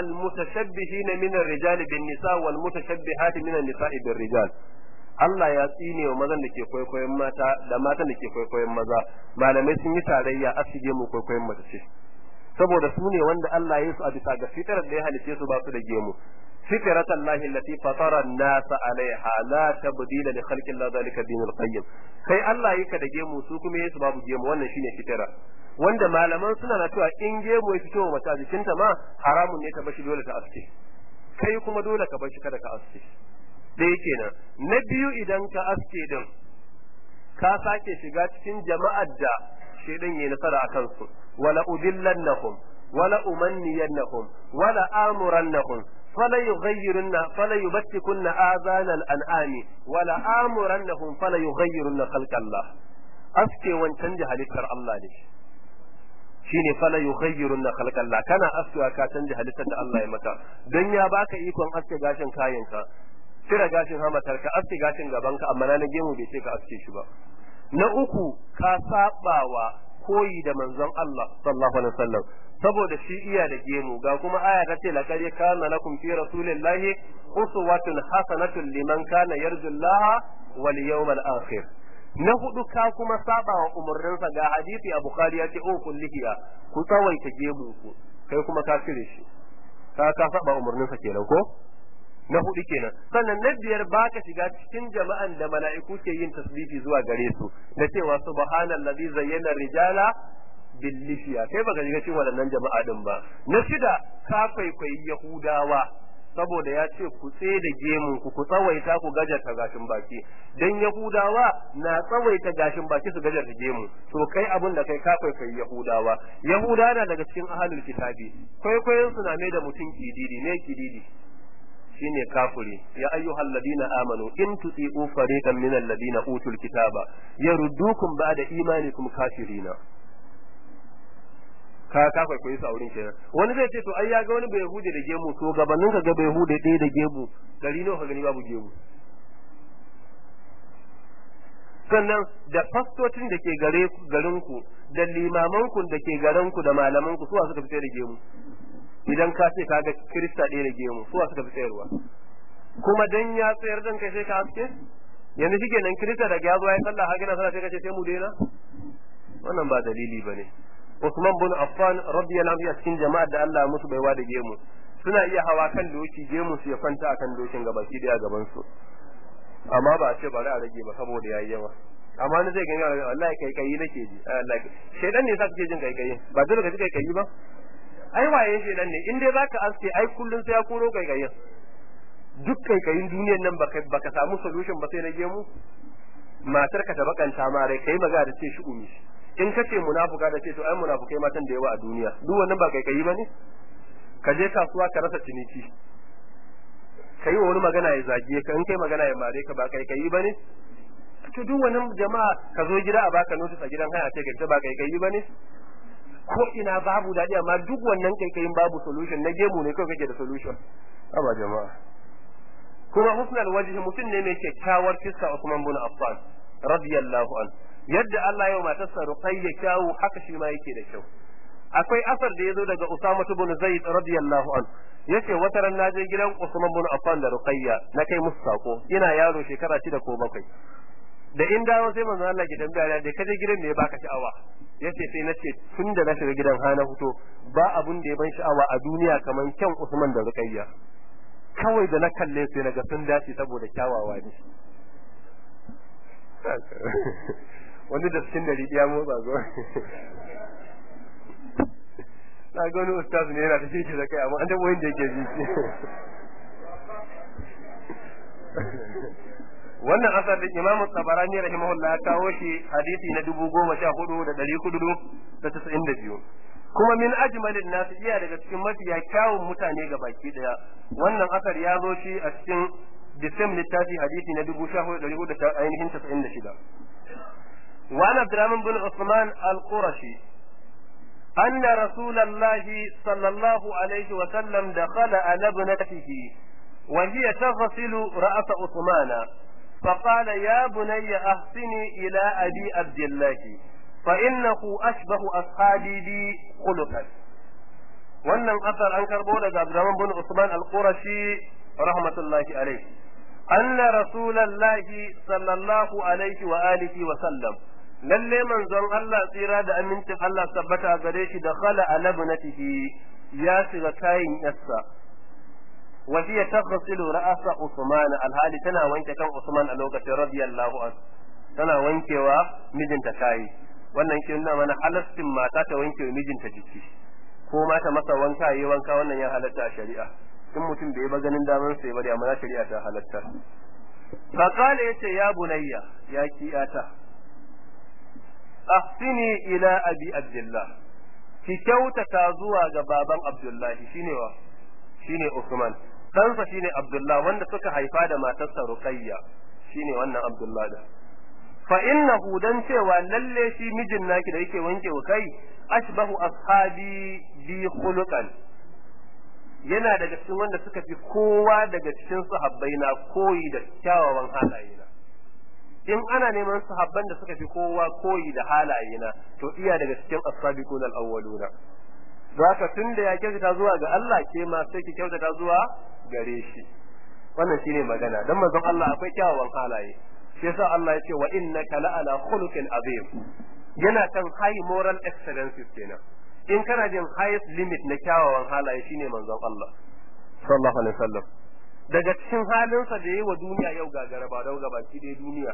al-mutashabbihina min ar-rijal bin nisa wal mutashabbihati min an nisa bir rijal Allah ya tsine wa mazan da ke kwaikwayon mata da matan da ke kwaikwayon maza. Malamai sun yi tarayya a shige mu kwaikwayon mace ce. Saboda su ne wanda Allah ya su a bisa ga fitar da ya halice su ba su da gemu. فكرة الله التي فطر الناس عليها لا تبديل لخلق الله ذلك الدين القيم kai Allah yake da gemu su kuma yesu babu gemu wannan shine fitira wanda malaman suna na cewa in gemu ya fito mata jikinta ma haramun ne ta bashi dole ta aske kai kuma dole ka bashi kada ka aske dai kenan na biyu idan ka aske din ka sake shiga cikin jama'ar da shedan yayi nasara akan su wala udillannahum wala umanniyannahum wala amurannahum fala yughayyirunna fala yubtikunna azan al'ami wala amurannahum fala yughayyirunna khalqallah aske wancan da halittar Allah ne shine fala yughayyirunna khalqallah kana askewa ka canja halittar da Allah ya maka dan ya baka ikon aske gashin kayanka cire gashin hamatar ka aske gashin gaban ka amma na gemu bai ce ka aske shi ba na uku ka sabawa koyi da manzon Allah sallallahu alaihi wasallam. Saboda shi iya da gemu ga kuma aya ta ce laqad kana lakum fi rasulillahi uswatun hasanatun liman kana yarjullaha wal yawmal akhir. Na huɗu ka kuma saba wa umarninsa ga hadisi a bukhari ya ce o kullihiya ku tsawaita gemu ku kai kuma ka cire shi. Ka ka saba umarninsa kenan ko? Na huɗu kenan. Sannan na biyar baka shiga cikin jama'an da mala'iku ke yin tasbihi zuwa gare su da cewa subhanallazi zayyana rijala billishiya kai baka shiga cikin waɗannan jama'a din ba. Na shida ka kwaikwayi yahudawa saboda ya ce ku da gemun ku ku tsawaita ku gajarta gashin baki. Dan yahudawa na tsawaita gashin baki su gajarta gemu. To kai abin da kai ka kwaikwayi yahudawa. Yahudawa na daga cikin ahlul kitabi. Kwaikwayon su na mai da mutum kididi. Ne kididi? Shine kafiri. Ya ayyuhal ladina amanu in tuti'u fariqan min alladina utul kitaba yaruddukum ba'da imanikum kafirina. Ka ka kwaikwayi su a wurin kenan. Wani zai ce to ai ya ga wani bai hude da gemu to gabanin ka ga bai hude ɗaya da gemu gari nawa ka gani babu gemu? Sannan da fastocin da ke gare garin ku da limaman ku da ke garin ku da malaman ku suwa suka fice da gemu? Idan ka ce ka ga kirista ɗaya da gemu suwa suka fi tsayarwa? Kuma dan ya tsayar dan kai sai ka haske? Yanzu shi kenan kirista daga ya zo ya sallah har gina sallah sai ka ce sai mu daina? Wannan ba dalili ba ne Usman bin Affan radiyallahu anhu cikin jama'ar da Allah musu baiwa da gemu suna iya hawa kan doki gemu su ya kwanta akan dokin gabaki ɗaya gaban su amma ba ce bari a rage ba saboda yayi yawa. Amma ni zai gani wallahi kai kai nake ji wallahi shedan ne yasa kake jin kai kai. Ba dole ka ji kai kai ba. Ai waye shedan ne? In dai zaka aske ai kullun sai ya koro kai kai duk kai kai duniyar nan baka baka samu solution ba sai na gemu. Matar ka ta bakanta ma rai kai magana da ce shi umi. In ka ce munafuka da ce to ai munafukai matan da yawa a duniya. Duk wannan ba kai kai ba ne? Ka je kasuwa ka rasa ciniki. Ka yi wa wani magana ya zage ka in kai magana ya mare ka ba kai kai ba ne? To duk wannan jama'a ka zo gida a baka notice a gidan haya ce ka ba kai kai ba ne? Ko ina babu daɗi amma duk wannan kaikayin babu solution. Na gemu ne kawai kake da solution. Aba jama'a. Kuma husnul wajhi mutum ne mai kyakkyawar fiska Usman bin Affan radiyallahu an yadda Allah ya matarsa Ruqayya kyawu haka shi ma yake da kyau. Akwai asar da ya zo daga Usama bin Zaid radiyallahu an ya ce wata ran naje gidan Usman bin Affan da Ruqayya na kai musu sako ina yaro shekara shida ko bakwai. Da in dawo sai manzo Allah ki tambaya da kaje gidan me baka sha'awa? Yace sai nace tun da na shiga gidan hana fito ba abun da ya ban sha'awa a duniya kaman kyan Usman da Ruqayya kawai da na kalle sai na ga sun dace saboda kyawawa ne. Wani da cikin dari ya motsa zo. Na ga wani ustaz ne yana ta da kai amma an tabo yin da yake ji. wannan asar da imamu tabarani rahimahullah ya kawo shi hadisi na dubu goma sha hudu da dari hudu da tasa'in da biyu kuma min ajmalin nasu iya daga cikin mafiya kyawun mutane ga baki daya wannan asar ya zo shi a cikin disem littafi hadisi na dubu sha hudu dari hudu da ainihin tasa'in da shida وعن عبد الرحمن بن عثمان القرشي أن رسول الله صلى الله عليه وسلم دخل على ابنته وهي تغسل رأس عثمان فقال يا بني أحسني إلى أبي عبد الله فإنه أشبه أصحابي بي خلقا wannan asar an karbo daga Abdurrahman bin Usman al-Qurashi rahmatullahi alayhi anna rasulullahi sallallahu alaihi wa alihi wa sallam lalle manzon Allah tsira da amincin Allah tabbata gare shi da khala ala ibnatihi ya shiga kayin yassa wa hiya taghsilu ra'sa Usman alhali tana wanke kan Usman a lokacin radiyallahu anhu. Tana wankewa mijinta kai wannan ke nuna mana halastin mata ta wanke mijinta jiki. Ko mata masa wanka yi wanka wannan ya halatta a shari'a. In mutum bai ba ganin daman sai bari amma shari'a ta halatta. Fa qala ya ce ya bunayya ya kiyata ahsini ila abi abdullah. Ki kyautata zuwa ga baban abdullahi. Shine wa? Shine usman. Ɗansa shine abdullah wanda suka haifa da matarsa ruqayya. Shine wannan abdullah da fa innahu dan cewa lalle shi mijin naki da yake wanke wa kai ashbahu ashabi bi khuluqan. Yana daga cikin wanda suka fi kowa daga cikin sahabbai na koyi da kyawawan halaye na. In ana neman sahabban da suka fi kowa koyi da halaye na to iya daga cikin as-sabiqun al-awwaluna zaka tun da ya kyautata zuwa ga Allah ke ma sai ki kyautata zuwa gare shi. Wannan shine magana. Dan manzon Allah akwai kyawawan halaye. Shi yasa Allah ya ce wa innaka la'ala khuluqin azim. Yana kan high moral excellences kenan. In kana jin highest limit na kyawawan halaye shine manzon Allah. Sallallahu alaihi wasallam. Daga cikin halinsa da yi wa duniya yau gagara ba don gabaki da duniya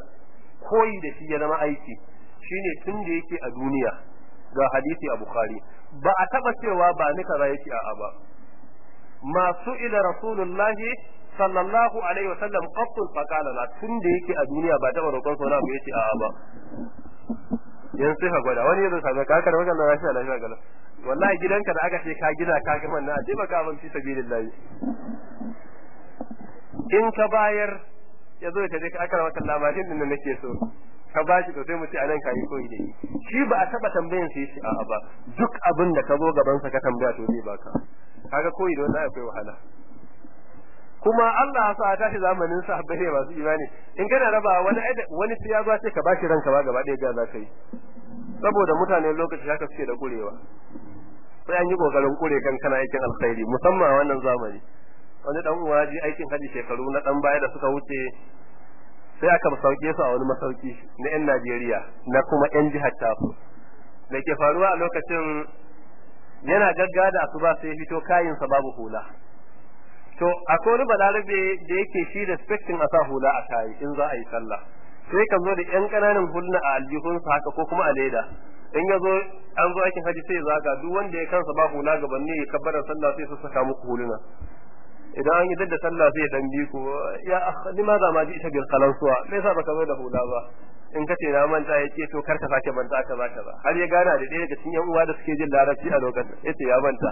koyi da shi ya zama aiki shine tun da yake a duniya. Ga hadisi a bukhari. Ba a taba cewa ba ni kaza yake a ba. Masu ila rasulullahi sallallahu alaihi wasallam qattun faqala la. Tun da yake a duniya ba taba roƙon sa wani ya ce a ba. Yanzu sai ka gwada. Wani yanzu ka ga ka karɓa kan lafiya lafiya galan wallahi gidanka da aka ce ka gina ka ga man na ce baka ban fi sabilillahi. In ka bayar ya zo ta je ka aka wata labarin da nake so. Ka ba shi to sai mu ce a nan ka yi koyi da shi. Ba a taba tambayan sai shi a'a ba. Duk abin da ka zo gaban sa ka tambaya to zai baka. Kaga koyi da wannan akwai wahala. Kuma Allah ya sa a tashi zamanin sahabbai ne masu imani. In kana raba wani wani sai ya zo ce ka bashi ranka ba gaba ɗaya ga za ka yi. Saboda mutane lokaci haka suke da kurewa sai an yi ƙoƙarin kure kan kana aikin alkhairi musamman a wannan zamani. Wani dan uwa ji aikin haji shekaru na dan baya da suka wuce sai aka sauke su a wani masauki na yan Najeriya na kuma yan jihar Tafu da ke faruwa a lokacin? Yana gaggawa da asuba sai ya fito kayinsa babu hula. To akwai wani balarabe da yake shi da spectin a sa hula a kayi in za a yi sallah. Sai ka zo da yan ƙananan hulna a aljihunsa haka ko kuma a leda. In ya zo an zo aikin haji sai zaga duk wanda ya kansa ba hula gaban ne ya kabbara sallah sai su saka muku huluna. Idan an yi da sallah sai dan bi ku. Ya ni ma za ma ji ita bil qalansuwa me yasa baka zo da hula ba? In kace na manta ya ce to kar ka sake manta ka za ka ba. Har ya gana da daga cikin yan uwa da suke jin larabci a lokacin ya ce ya manta.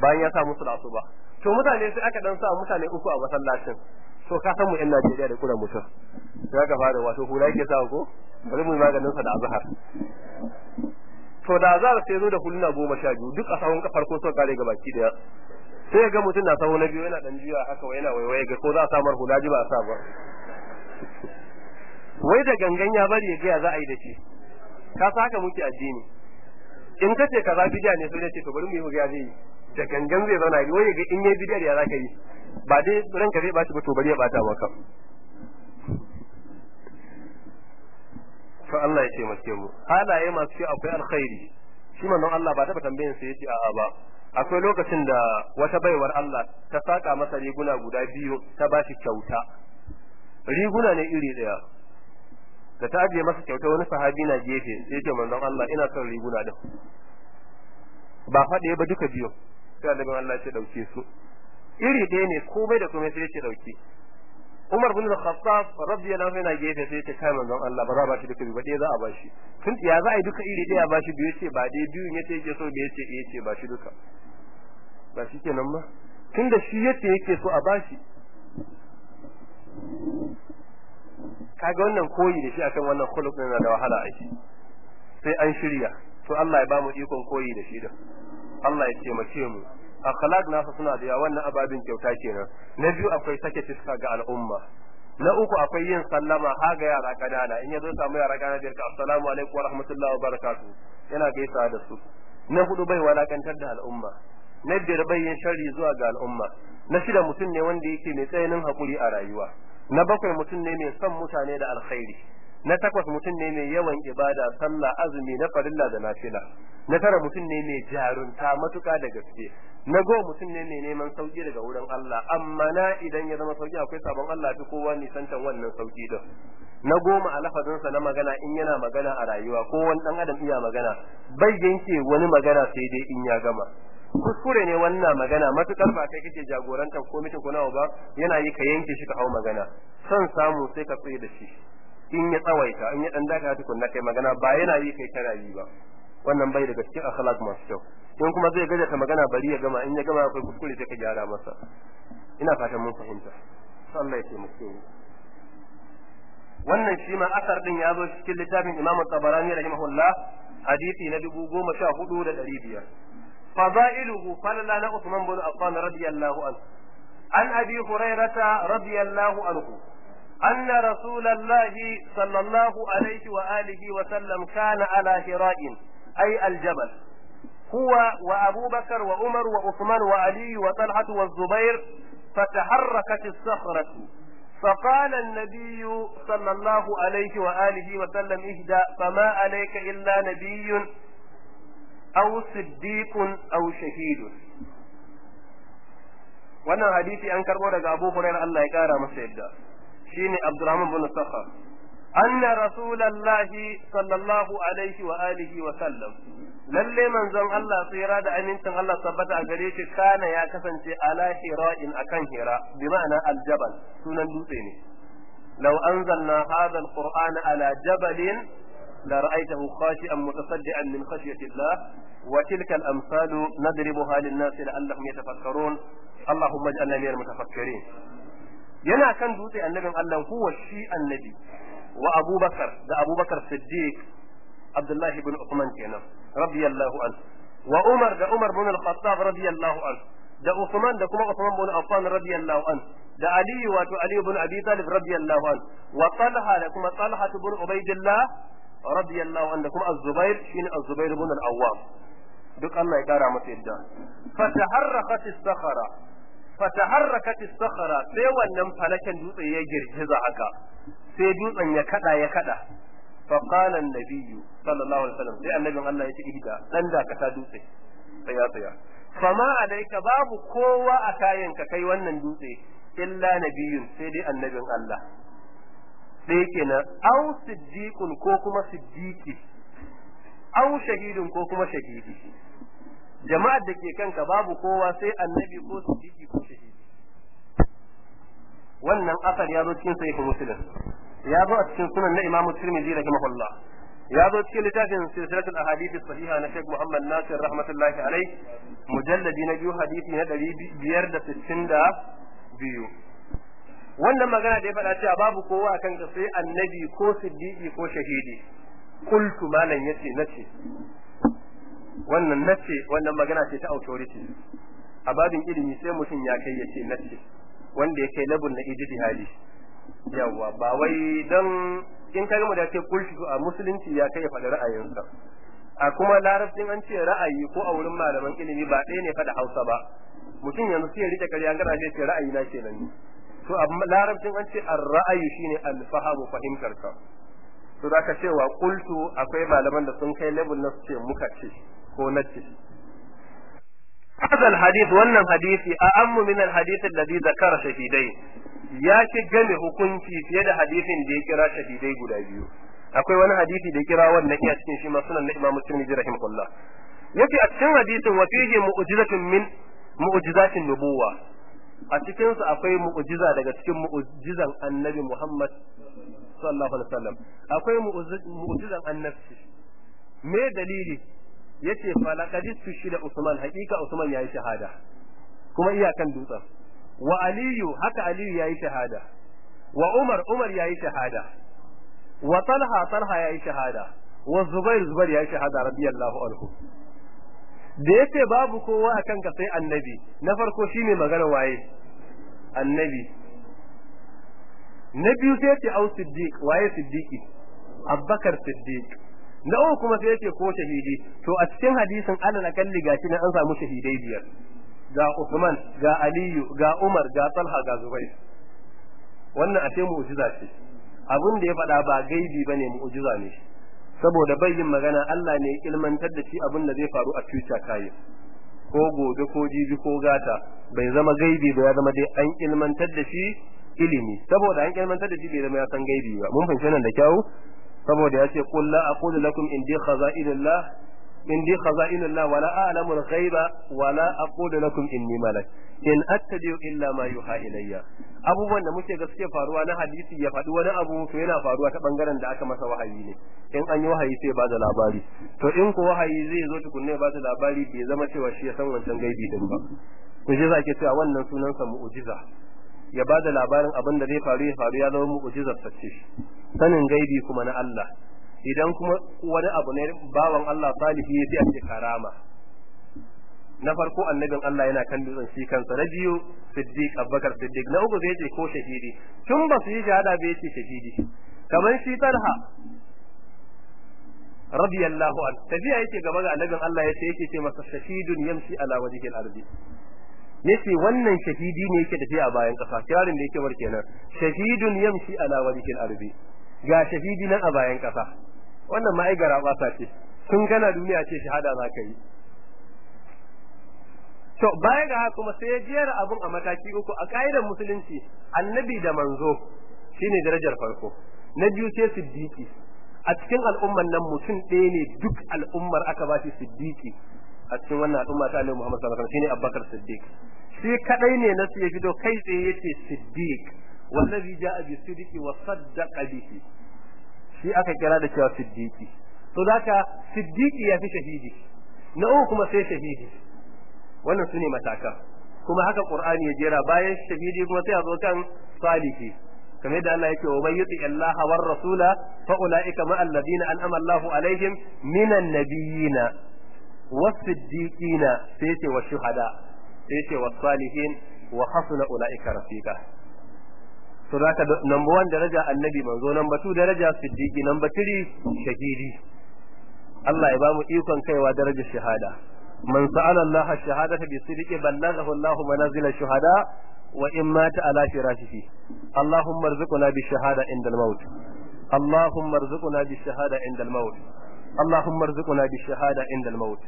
Bayan ya sa musu da ba to mutane sai aka dan sa mutane uku a masallacin. To ka san mu yan Najeriya da kula mutum. Ya ga fara wato hula yake sa ko bari mu maganin sa da azhar to da azhar sai zo da huluna goma sha biyu. Duk a sahun kafar ko sun kare gabaki ɗaya sai ga mutum na sahu na biyu yana dan jiya haka wai yana waiwaye ga ko za a samar hula ji ba a sa ba. Wai da gangan ya bari ya ga za a yi da shi. Ka sa haka muke addini. In kace kaza bidiya ne sai ce to bari mu yi ga zai da gangan zai zauna wai ga in yayi bidiyar ya zaka yi. Ba dai ranka zai bashi ba to bari ya bata maka to Allah ya taimake mu. Halaye masu shi akwai alkhairi. Shi manzon Allah ba taba tambayin sa ya ce a'a ba. Akwai lokacin da wata baiwar Allah ta saka masa riguna guda biyu ta bashi kyauta. Riguna ne iri ɗaya da ta ajiye masa kyauta wani sahabi na gefe sai yake manzon Allah ina son riguna din. Ba faɗe ba duka biyu. Sai Allah ya ce ɗauke su. Iri ɗaya ne komai da komai sai ya ce ɗauke Umar bin Khattab radiyallahu anhu yana gefe sai ce kai manzon Allah ba za ba shi duka biyu ba ɗaya za a ba shi tun ya za a yi duka iri ɗaya ba shi biyu ce ba dai biyu ya ce yake so da ya ce eh ce ba shi duka. Ba shi kenan ba. Tun da shi ya ce yake so a ba shi kaga wannan koyi da shi akan wannan khuluq na da wahala a shi sai an shirya. To Allah ya ba mu ikon koyi da shi da. Allah ya taimake mu. Akhlaq nasa suna da yawa wannan ababin kyauta kenan. Na biyu akwai sake fiska ga al'umma. Na uku akwai yin sallama ha ga yara kanana in ya zo samu yara kanana da ka assalamu alaikum wa rahmatullahi wa barakatuh. Yana gaisa da su. Na huɗu bai walakantar da al'umma. Na biyar bai yin sharri zuwa ga al'umma. Na shida mutum ne wanda yake mai tsayinin haƙuri a rayuwa. Na bakwai mutum ne mai son mutane da alkhairi. Na takwas mutum ne mai yawan ibada sallah azumi na farilla da nafila. Na tara mutum ne mai jarunta matuka da gaske. Na goma mutum ne mai neman sauƙi daga wurin Allah. Amma na idan ya zama sauƙi akwai sabon Allah fi kowa nisantan wannan sauƙi din. Na goma a lafazinsa na magana in yana magana a rayuwa ko wani dan adam iya magana bai yanke wani magana sai dai in ya gama. Kuskure ne wannan magana matuƙar ba kai kake jagorantar ko mitin ko nawa ba yana yi ka yanke shi ka hau magana. Son samu sai ka tsaye da shi. In ya tsawaita in ya dan daga tukunna kai magana ba yana yi kai kana yi ba. Wannan bai daga cikin akhlaq masu kyau. In kuma zai gaja ta magana bari ya gama. In ya gama akwai kuskure sai ka gyara masa. Ina fatan mun fahimta. Allah ya taimake wannan shi ma asar din ya zo cikin littafin Imam Tabarani rahimahullah hadisi na dubu goma sha huɗu da ɗari biyar. Fadailuhu falala na Usman bin Affan radiyallahu anhu. An abi hurairata radiyallahu anhu. أن رسول الله صلى الله عليه وآله وسلم كان على هراء أي الجبل هو وأبو بكر وعمر وعثمان وعلي وطلحة والزبير فتحركت الصخرة فقال النبي صلى الله عليه وآله وسلم اهدى فما عليك إلا نبي أو صديق أو شهيد wannan hadisi an karbo daga Abu Hurairah Allah ya kara masa yadda shine Abdurrahman bin Sakhar anna rasulullahi sallallahu alaihi wa alihi wa sallam lalle manzon Allah tsira da amincin Allah tabbata a gare shi kana ya kasance ala hira'in akan hira bi ma'ana aljabal sunan dutse ne law anzalna hadha alqur'ana ala jabalin la ra'aytahu khashi'an mutasaddian min khashyati Allah wa tilka al-amsalu nadribuha lin-nas la'allahum yatafakkarun اللهم اجعلنا من المتفكرين yana kan dutse annabin Allah huwa shi annabi. Wa abubakar da abubakar siddiq abdullahi ibn uthman kenan radiyallahu an. Wa umar da umar ibn al-khattab radiyallahu an. Da uthman da kuma uthman ibn affan radiyallahu an. Da ali wato ali ibn abi talib radiyallahu an. Wa talha da kuma talha ibn ubaidillah radiyallahu an. Da kuma az-zubair shine az-zubair ibn al-awwam. Duk Allah ya kara masa yadda. Fataharrakat as-sakhara. Fataharrakat as-sakhara sai wannan falaken dutse ya girgiza haka sai dutsen ya kada ya kada. Fa qala an-nabiy sallallahu alaihi wasallam sai annabin Allah ya ce ihda dan da ka ta dutse. Sai ya tsaya fama alaika babu kowa a kayan ka kai wannan dutse illa nabiyun sai dai annabin Allah. Sai kenan au siddiqun ko kuma siddiqi au shahidun ko kuma shahidi. Jama'ar da ke kanka babu kowa sai annabi ko siddiqi ko shahidi. Wannan asar ya zo cikin sahih muslim. Ya zo a cikin sunan na imamu tirmidhi rahimahullah. Ya zo cikin littafin silsilatul ahadith sahiha na Sheikh Muhammad Nasir rahmatullahi alai mujalladi na biyu hadisi na ɗari biyar da sittin da biyu. Wannan magana da ya faɗa cewa babu kowa akan ka sai annabi ko siddiqi ko shahidi. Qultu malan ya ce nace wannan nace wannan magana ce ta authority. A babin ilimi sai mutum ya kai ya ce nace wanda ya kai labul na ijtihadi. Yawa ba wai dan in ka gama da ce kulshi a musulunci ya kai faɗi ra'ayinsa. A kuma larabcin an ce ra'ayi ko a wurin malaman ilimi ba ɗaya ne faɗa hausa ba. Mutum yanzu sai ya riƙe ƙarya gara ne ce ra'ayi na kenan to a larabcin an ce ar-ra'ayi shine al-fahamu fahimtar ka to da ka cewa kultu akwai malaman da sun kai level na su ce muka ce. ko na ce هذا الحديث wannan hadisi أأم من الحديث الذي ذكر شهيدين ya ci game hukunci fiye da hadisin da ya kira shahidai guda biyu akwai wani hadisi da ya kira wannan iya cikin shi ma sunan na Imam Tirmidhi rahimahullah yace a cikin hadisin wa fihi mu'jizatun min mu'jizatin nubuwa a cikin su akwai mu'jiza daga cikin mu'jizan Annabi Muhammad sallallahu alaihi wasallam akwai mu'jizan annabci me dalili Ya ce falaqadistu shi da Usman hakika Usman yayi shahada. Kuma iyakan dutsen. Wa aliyu haka aliyu yayi shahada. Wa umar umar yayi shahada. Wa talha talha yayi shahada. Wa zubair zubair yayi shahada radiyallahu anhu. Da ya ce babu kowa akan ka sai annabi na farko shine magana waye? Annabi. Na biyu sai ya ce au siddiq waye siddiqi? Abbakar siddiq. Na uku kuma sai ya ce ko shahidi. To a cikin hadisin alal akalli gashi na an samu shahidai biyar. Ga Usman ga Aliyu ga Umar ga Talha ga Zubair. Wannan ashe mu'jiza ce. Abin da ya faɗa ba gaibi ba ne mu'jiza ne. Saboda bayyin magana Allah ne ya ilmantar da shi abin da zai faru a future kai ko gobe ko jibi ko gata. Bai zama gaibi ba ya zama dai an ilmantar da shi ilimi. Saboda an ilmantar da shi bai zama ya san gaibi ba. Mun fahimci nan da kyau? Saboda ya ce qul la aqulu lakum indi khaza'inullah indi khaza'inullah wala a'lamu al-ghaiba wala aqulu lakum inni malak. In attabi'u illa ma yuha ilayya. Abubuwan da muke gaske faruwa na hadisi ya faɗi wani abu to yana faruwa ta ɓangaren da aka masa wahayi ne. In an yi wahayi sai ba da labari. To in ko wahayi zai zo tukunne ba da labari bai zama cewa shi ya san wancan gaibi din ba. To shi zake cewa wannan sunansa mu'jiza. Ya ba da labarin abin da zai faru ya faru ya zama mu'jizar sace sanin gaibi kuma na Allah. Idan kuma wani abu ne bawan Allah salihi ya ce a ce karama. Na farko annabin Allah yana kan dutsen shi kansa. Na biyu siddiq abubakar siddiq. Na uku zai ce ko shahidi. Tun ba su yi shahada bai ce shahidi. Kamar shi talha radiyallahu an tafiya yake gaba ga annabin Allah ya ce yake ce masa shahidun yamshi ala wajhi al-ardi ya ce wannan shahidi ne yake tafiya a bayan kasa kirarin da yake war kenan. Shahidun yamshi ala wajhi al-ardi ga shahidi nan a bayan kasa wannan ma ai ba ce. Tun kana duniya ce shahada za ka yi. To baya ga kuma sai ya jera abun a mataki uku a ka'idar musulunci annabi da manzo shine darajar farko. Na biyu sai siddiqi. A cikin al'ummar nan mutum ɗaya ne duk al'ummar aka ba shi siddiqi. A cikin wannan al'umma ta Annabi Muhammad sallallahu alaihi wasallam shine Abubakar Siddiq. Shi kadai ne nasu ya fito kai tsaye ya ce Siddiq wallazi ja'a bi siddiqi wa saddaqa bihi. Shi aka kira da cewa siddiqi. To zaka siddiqi ya fi shahidi. Na uku kuma sai shahidi. Wannan su ne matakan. Kuma haka qur'ani ya jera bayan shahidi kuma sai a zo kan salihi. Kamar yadda Allah yake wa man yuti Allah war rasula fa ulaika ma alladhina an'ama Allahu alaihim minan nabiyina. was-siddiqina sai ce wa shuhada sai ce was salihin wa hasuna ulaika rafiqa to zaka number 1 daraja annabi manzo number 2 daraja siddiqi number 3 shahidi Allah ya ba mu ikon kaiwa darajar shahada man sa'ala Allah ash-shahadata bi sidqi ballaghahu Allah manazil ash-shuhada wa in mata ala firashihi Allahumma arzuqna bi shahada inda al-maut اللهم ارزقنا بالشهادة عند الموت اللهم ارزقنا بالشهادة عند الموت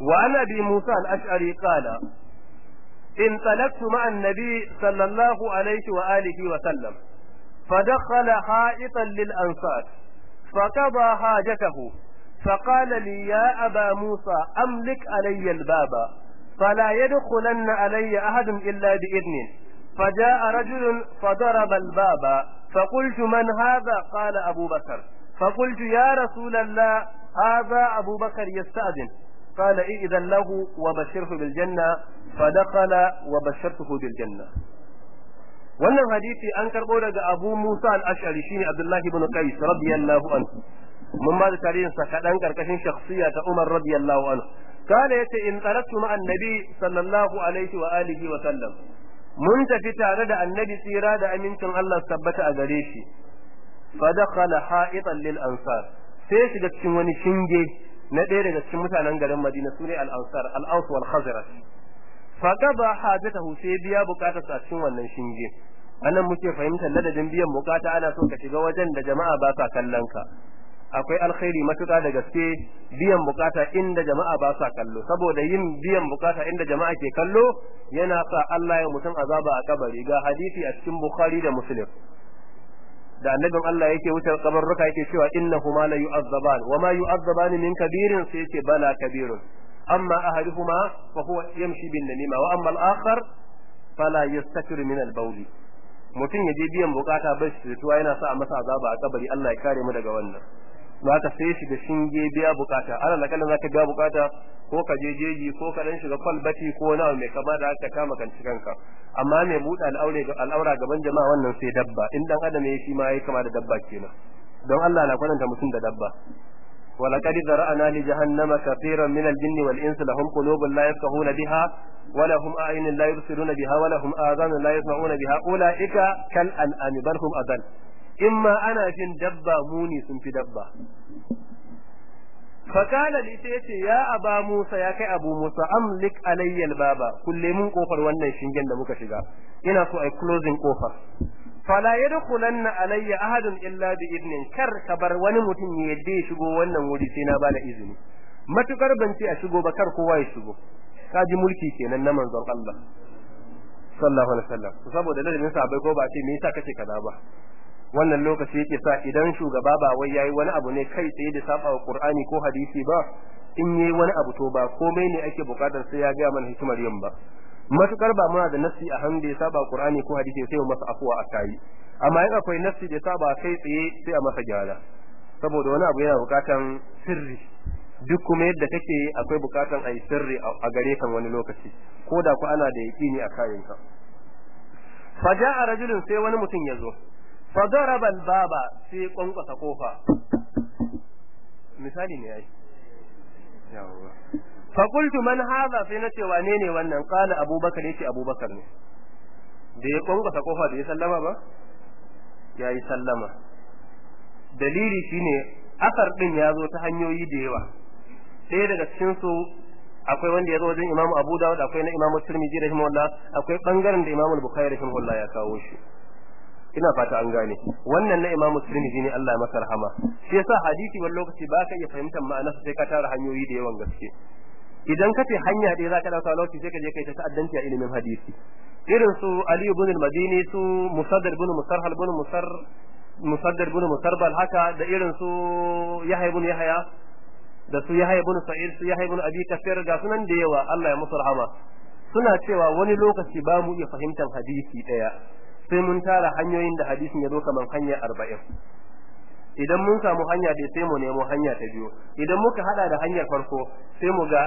وعن أبي موسى الأشعري قال انطلقت مع النبي صلى الله عليه وآله وسلم فدخل حائطا للأنصار فقضى حاجته فقال لي يا أبا موسى أملك علي الباب فلا يدخلن علي أحد إلا بإذن فجاء رجل فضرب الباب فقلت من هذا قال أبو بكر فقلت يا رسول الله هذا أبو بكر يستأذن قال إذا له وبشره بالجنة فدخل وبشرته بالجنة wannan hadisi an karbo daga Abu Musa al-Ash'ari shine Abdullah ibn Qais radiyallahu anhu mun ba da tarihin sa kadan karkashin shakhsiya ta Umar radiyallahu anhu kana yace in taraktu ma annabi sallallahu alaihi wa alihi wa sallam mun tafi tare da annabi tsira da amincin Allah tabbata a gare shi fa dakhala ha'itan lil ansar sai shiga cikin wani shinge Na ɗaya daga cikin mutanen garin Madina su ne al-ansar al-aus wal khazraj. Fa qada hajatahu sai biya bukatarsa cikin wannan shinge. Anan muke fahimtar ladadin biyan buƙata ana so ka shiga wajen da jama'a ba sa kallon ka. Akwai alkhairi matuƙa da gaske biyan buƙata inda jama'a ba sa kallo. Saboda yin biyan buƙata inda jama'a ke kallo yana sa Allah ya mutum azaba a kabari. Ga hadisi a cikin Bukhari da Muslim. Da annabin Allah yake wuce kabarruka yake cewa innahuma la yu'azzaban wa ma yu'azzaban min kabirin sai yake bala kabirun. Amma ahaduhuma fa huwa yamshi bin namima wa amma al-akhar fala yastatir min al-bawl mutum ya je biyan buƙata bai shi yana sa masa azaba a kabari Allah ya kare mu daga wannan. za ka sai shi da shinge biya bukata ana da kallon zaka biya bukata ko ka je jeji ko ka dan shiga kwalbati ko wani abu mai kama da aka kama kan kanka amma mai buɗe al'aure al'aura gaban jama'a wannan sai dabba in dan adam ya shi ma yayi kama da dabba kenan don Allah na kwananta mutum da dabba ولقد ذرأنا لجهنم كثيرا من الجن والإنس لهم قلوب لا يفقهون بها ولهم أعين لا يبصرون بها ولهم آذان لا يسمعون بها أولئك كالأنعام بل هم أضل in ana jin dabba muni sun fi dabba. Fakala li sai ya ce ya aba Musa ya kai Abu Musa amlik alayya albaba kulle mun ƙofar wannan shingen da muka shiga. Ina so ai closing ƙofar. Fala yadkhulanna alayya ahadun illa bi idnin kar ka bar wani mutum ya yadda ya shigo wannan wuri sai na ba da izini. Matukar ban ce a shigo ba kar kowa ya shigo. Kaji mulki kenan na manzon Allah. Sallallahu alaihi wasallam. Saboda ladabin sahabbai ko ba ce me yasa kace kaza ba? Wannan lokaci yake sa idan shugaba ba wai yayi wani abu ne kai tsaye da saba Qur'ani ko hadisi ba in yayi wani abu to ba komai ne ake buƙatar sai ya ga mana hikimar yin ba. Matukar ba muna da nassi a hannu da ya saba Qur'ani ko hadisi sai mu masa afuwa a kai amma in akwai nassi da ya saba kai tsaye sai a masa gyara. Saboda wani abu yana bukatan sirri. Duk kuma yadda kake akwai bukatan ai sirri a gare kan wani lokaci. Ko da ku ana da yaqini a kayanka. Faja'a rajulun sai wani mutum ya zo. Fadaraba baba sai kwankwasa ƙofa misali ne yayi yawa fakultu man hadha sai na ce wane ne wannan qala abubakar ya ce abubakar ne da ya kwankwasa ƙofa da ya sallama ba ya yi sallama dalili shine asar din ya zo ta hanyoyi da yawa ɗaya daga cikin su akwai wanda ya zo wajen imamu abu dawud akwai na imamu tirmidhi rahimahullah akwai ɓangaren da imamu bukhari rahimahullah ya kawo shi ina fata an gane. Wannan na imamu tirmidhi ne Allah masa rahama. Shi yasa hadisi wani lokaci ba ka iya fahimtar ma'anarsa sai ka tara hanyoyi da yawan gaske. Idan ka ce hanya ɗaya za ka ɗauka lokaci sai ka je kai ta ta'addanci a ilimin hadisi. Irin su Ali ibn al-Madini su Musaddad ibn Musarhal ibn Musar Musaddad ibn Musarbal haka da irin su Yahya ibn Yahya da su Yahya ibn Sa'id su Yahya ibn Abi Kafir ga sunan da yawa. Allah ya musu rahama. Suna cewa wani lokaci ba mu iya fahimtar hadisi ɗaya. Sai mun tara hanyoyin da hadisin ya zo kaman hanya arba'in. Idan mun samu hanya da sai mu nemo hanya ta biyu. Idan muka hada da hanyar farko sai mu ga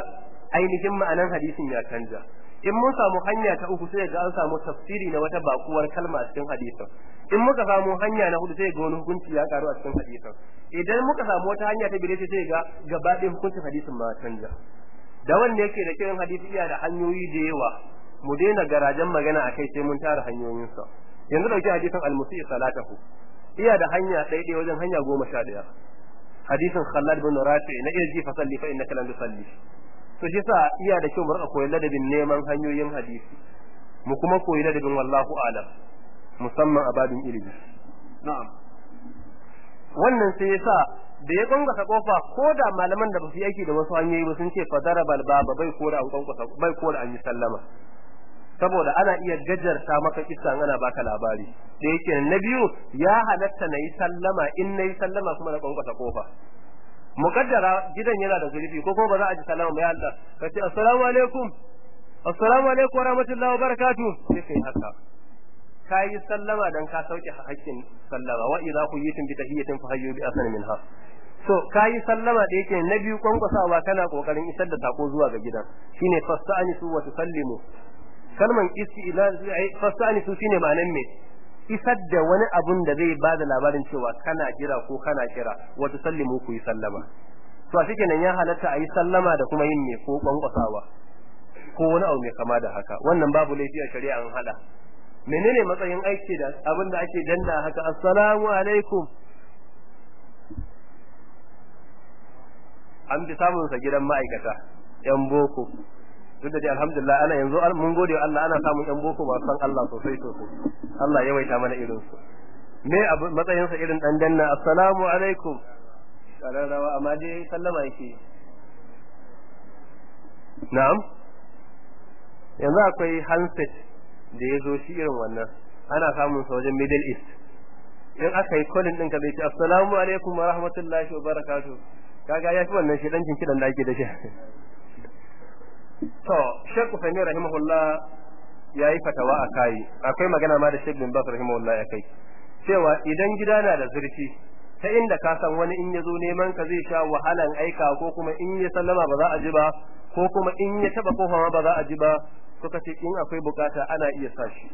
ainihin ma'anan hadisin ya canja. In mun samu hanya ta uku sai ga an samu tafsiri na wata bakuwar kalma a cikin hadisin. In muka samu hanya na huɗu sai ga wani hukunci ya karu a cikin hadisin. Idan muka samu wata hanya ta biyar sai ga gaba hukuncin hadisin ma canja. Da wanda yake da kiran hadisi iya da hanyoyi da yawa. Mu daina garajen magana akai sai mun tara hanyoyinsa. Yanzu ɗauki hadisin al-musi salatahu. Iya da hanya ɗaya wajen hanya goma sha ɗaya. Hadisin khallad bin rafi na irji fa salli fa innaka lam tusalli. To shi sa iya da kyau mu riƙa koyi ladabin neman hanyoyin hadisi. Mu kuma koyi ladabin wallahu alam musamman a babin ilimi. Na'am. Wannan sai yasa da ya kwankwasa ƙofa ko da malaman da ba su yi aiki da wasu hanyoyi ba sun ce fadara balba ba bai kora an kwankwasa bai kora an yi sallama. Saboda ana iya gajarta maka kissa ana baka labari. Da yake na biyu ya halatta na yi sallama in na yi sallama kuma na kwankwasa ƙofa. Mukaddara gidan yana da zurfi ko kuma ba za a ji sallama mai Allah ka ce assalamu alaikum. Assalamu alaikum wa rahmatullahi wa barakatuh. Sai kai haka. Ka yi sallama dan ka sauke haƙƙin sallama. Wa idza quyitum bi tahiyatin fa hayyu bi asani minha. So ka yi sallama da yake na biyu kwankwasawa kana ƙoƙarin isar da sako zuwa ga gidan. Shine fasta'anisu wa tusallimu. Kalman isti'lan fasta'anisu shine ma'anan me? Isar da wani abun da zai ba da labarin cewa kana jira ko kana kira wa tusallimu ku yi sallama. To a cikin nan ya halatta a yi sallama da kuma yin me ko kwankwasawa ko wani abu mai kama da haka. Wannan babu laifi a shari'a an hada menene matsayin aiki da abin da ake danna haka? Assalamu alaikum. An fi samun sa gidan ma'aikata yan boko. Duk da dai alhamdulillah ana yanzu mun gode Allah ana samun yan boko ba san Allah sosai sosai. Allah ya waita mana irin su me abu matsayin sa irin dan danna assalamu alaikum. Kararrawa amma dai sallama yake. Na'am. Yanzu akwai handset da ya zo shi irin wannan. Ana samun sa wajen middle east. In aka yi kolin ɗin ka zai ce assalamu alaikum wa rahmatullahi wa barakatuh. Kaga ya fi wannan shi dan kidan da ake da shi. To Sheikh Usaini rahimahullah ya yi fatawa a kai. Akwai magana ma da Sheikh bin Bas rahimahullah ya cewa idan gida na da zurfi ta inda ka san wani in ya zo neman ka zai sha wahalan aika ko kuma in ya sallama ba za a ji ba ko kuma in ya taba ƙofa ma ba za a ji ba suka ce in akwai buƙata ana iya sa shi.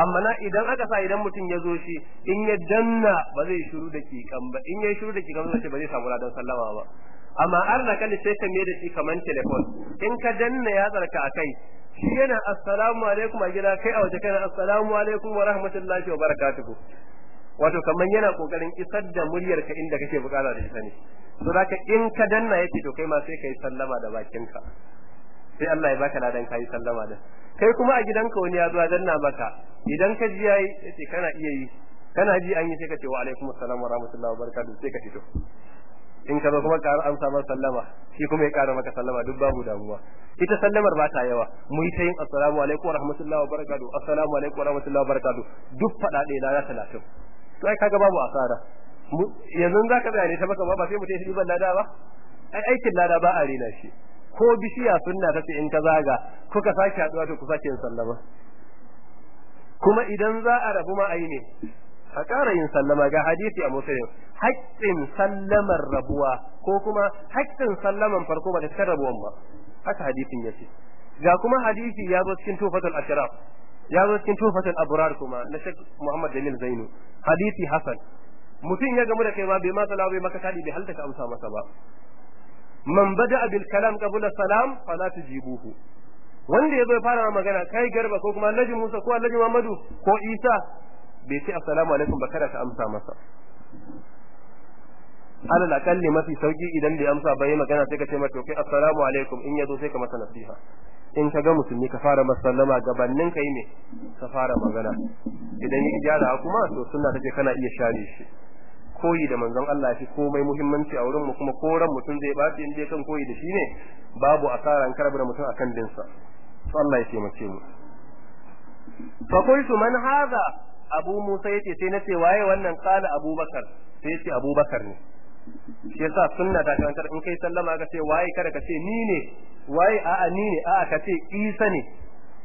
Amma na idan aka sa idan mutum ya zo shi in ya danna ba zai shiru da kikan ba. In ya shiru da kikan zai ba zai samu ladan sallama ba. Amma an na kalli sai ka me da shi kaman telefon. In ka danna ya tsarka akai shi yana assalamu alaikum a gida kai a waje kana assalamu alaikum wa rahmatullahi wa barakatuhu. Wato kaman yana ƙoƙarin isar da muryar ka inda kake buƙata da ita ne. To zaka in ka danna ya ce to kai ma sai kai sallama da bakinka sai Allah ya baka ladan kai sallama da. Kai kuma a gidanka wani ya zo danna maka idan ka ji yayi ya ce kana iya yi. Kana ji an yi sai ka ce wa alaikum assalam wa rahmatullahi wa barakatuh sai ka fito. In ka zo kuma ka amsa masa sallama shi kuma ya kara maka sallama duk babu damuwa. Ita sallamar ba ta yawa. Mu yi ta yin assalamu alaikum wa rahmatullahi wa barakatuh assalamu alaikum wa rahmatullahi wa barakatuh. Duk fada ɗaya na talatin. Sai kaga babu asara. Yanzu za ka tsaya ta baka ba sai mutum shi ban lada ba? Ai aikin lada ba a rena shi. Ko bishiya sunna ta ce in ka zaga kuka sake haɗuwa to ku sake yin sallama. Kuma idan za a rabu ma ne a ƙara yin sallama ga hadisi a musulun haƙƙin sallamar rabuwa ko kuma haƙƙin sallaman farko ba ta cikin rabuwan ba. Haka hadisin ya ga kuma hadisi ya zo cikin tufatul ashraf. Ya zo cikin tufatul abrar kuma na Sheikh Muhammad Jamil Zainu. Hadisi hasan. Mutum ya gamu da kai ma bai ma salawa bai maka tadi bai halta ka amsa masa ba. Man ba da bil kalam qabla salam fala tujibuhu. Wanda ya zo fara magana kai garba ko kuma Alhaji Musa ko Alhaji Muhammadu ko Isa bai ce assalamu alaikum ba kada ka amsa masa. Alal akalli mafi sauƙi idan bai amsa bai magana sai ka ce mata kai assalamu alaikum. In ya zo sai ka masa nasiha. In ka ga musulmi ka fara masallama gabannin kai ne ka fara magana. Idan ya gyara kuma to sunna take kana iya share shi. Koyi da manzon Allah shi komai muhimmanci a wurin mu kuma koran mutum zai bace in dai kan koyi da shi ne babu asara an karbu da mutum akan dinsa to Allah ya taimake mu. Fa qultu man hadha? Abu musa ya ce sai nace waye wannan? Kala abubakar. Sai ya ce abubakar ne. Shi yasa sunna ta karantar in kai sallama ka ce waye? Kada ka ce ni ne. Waye? A'a ni ne. A'a ka ce isa ne.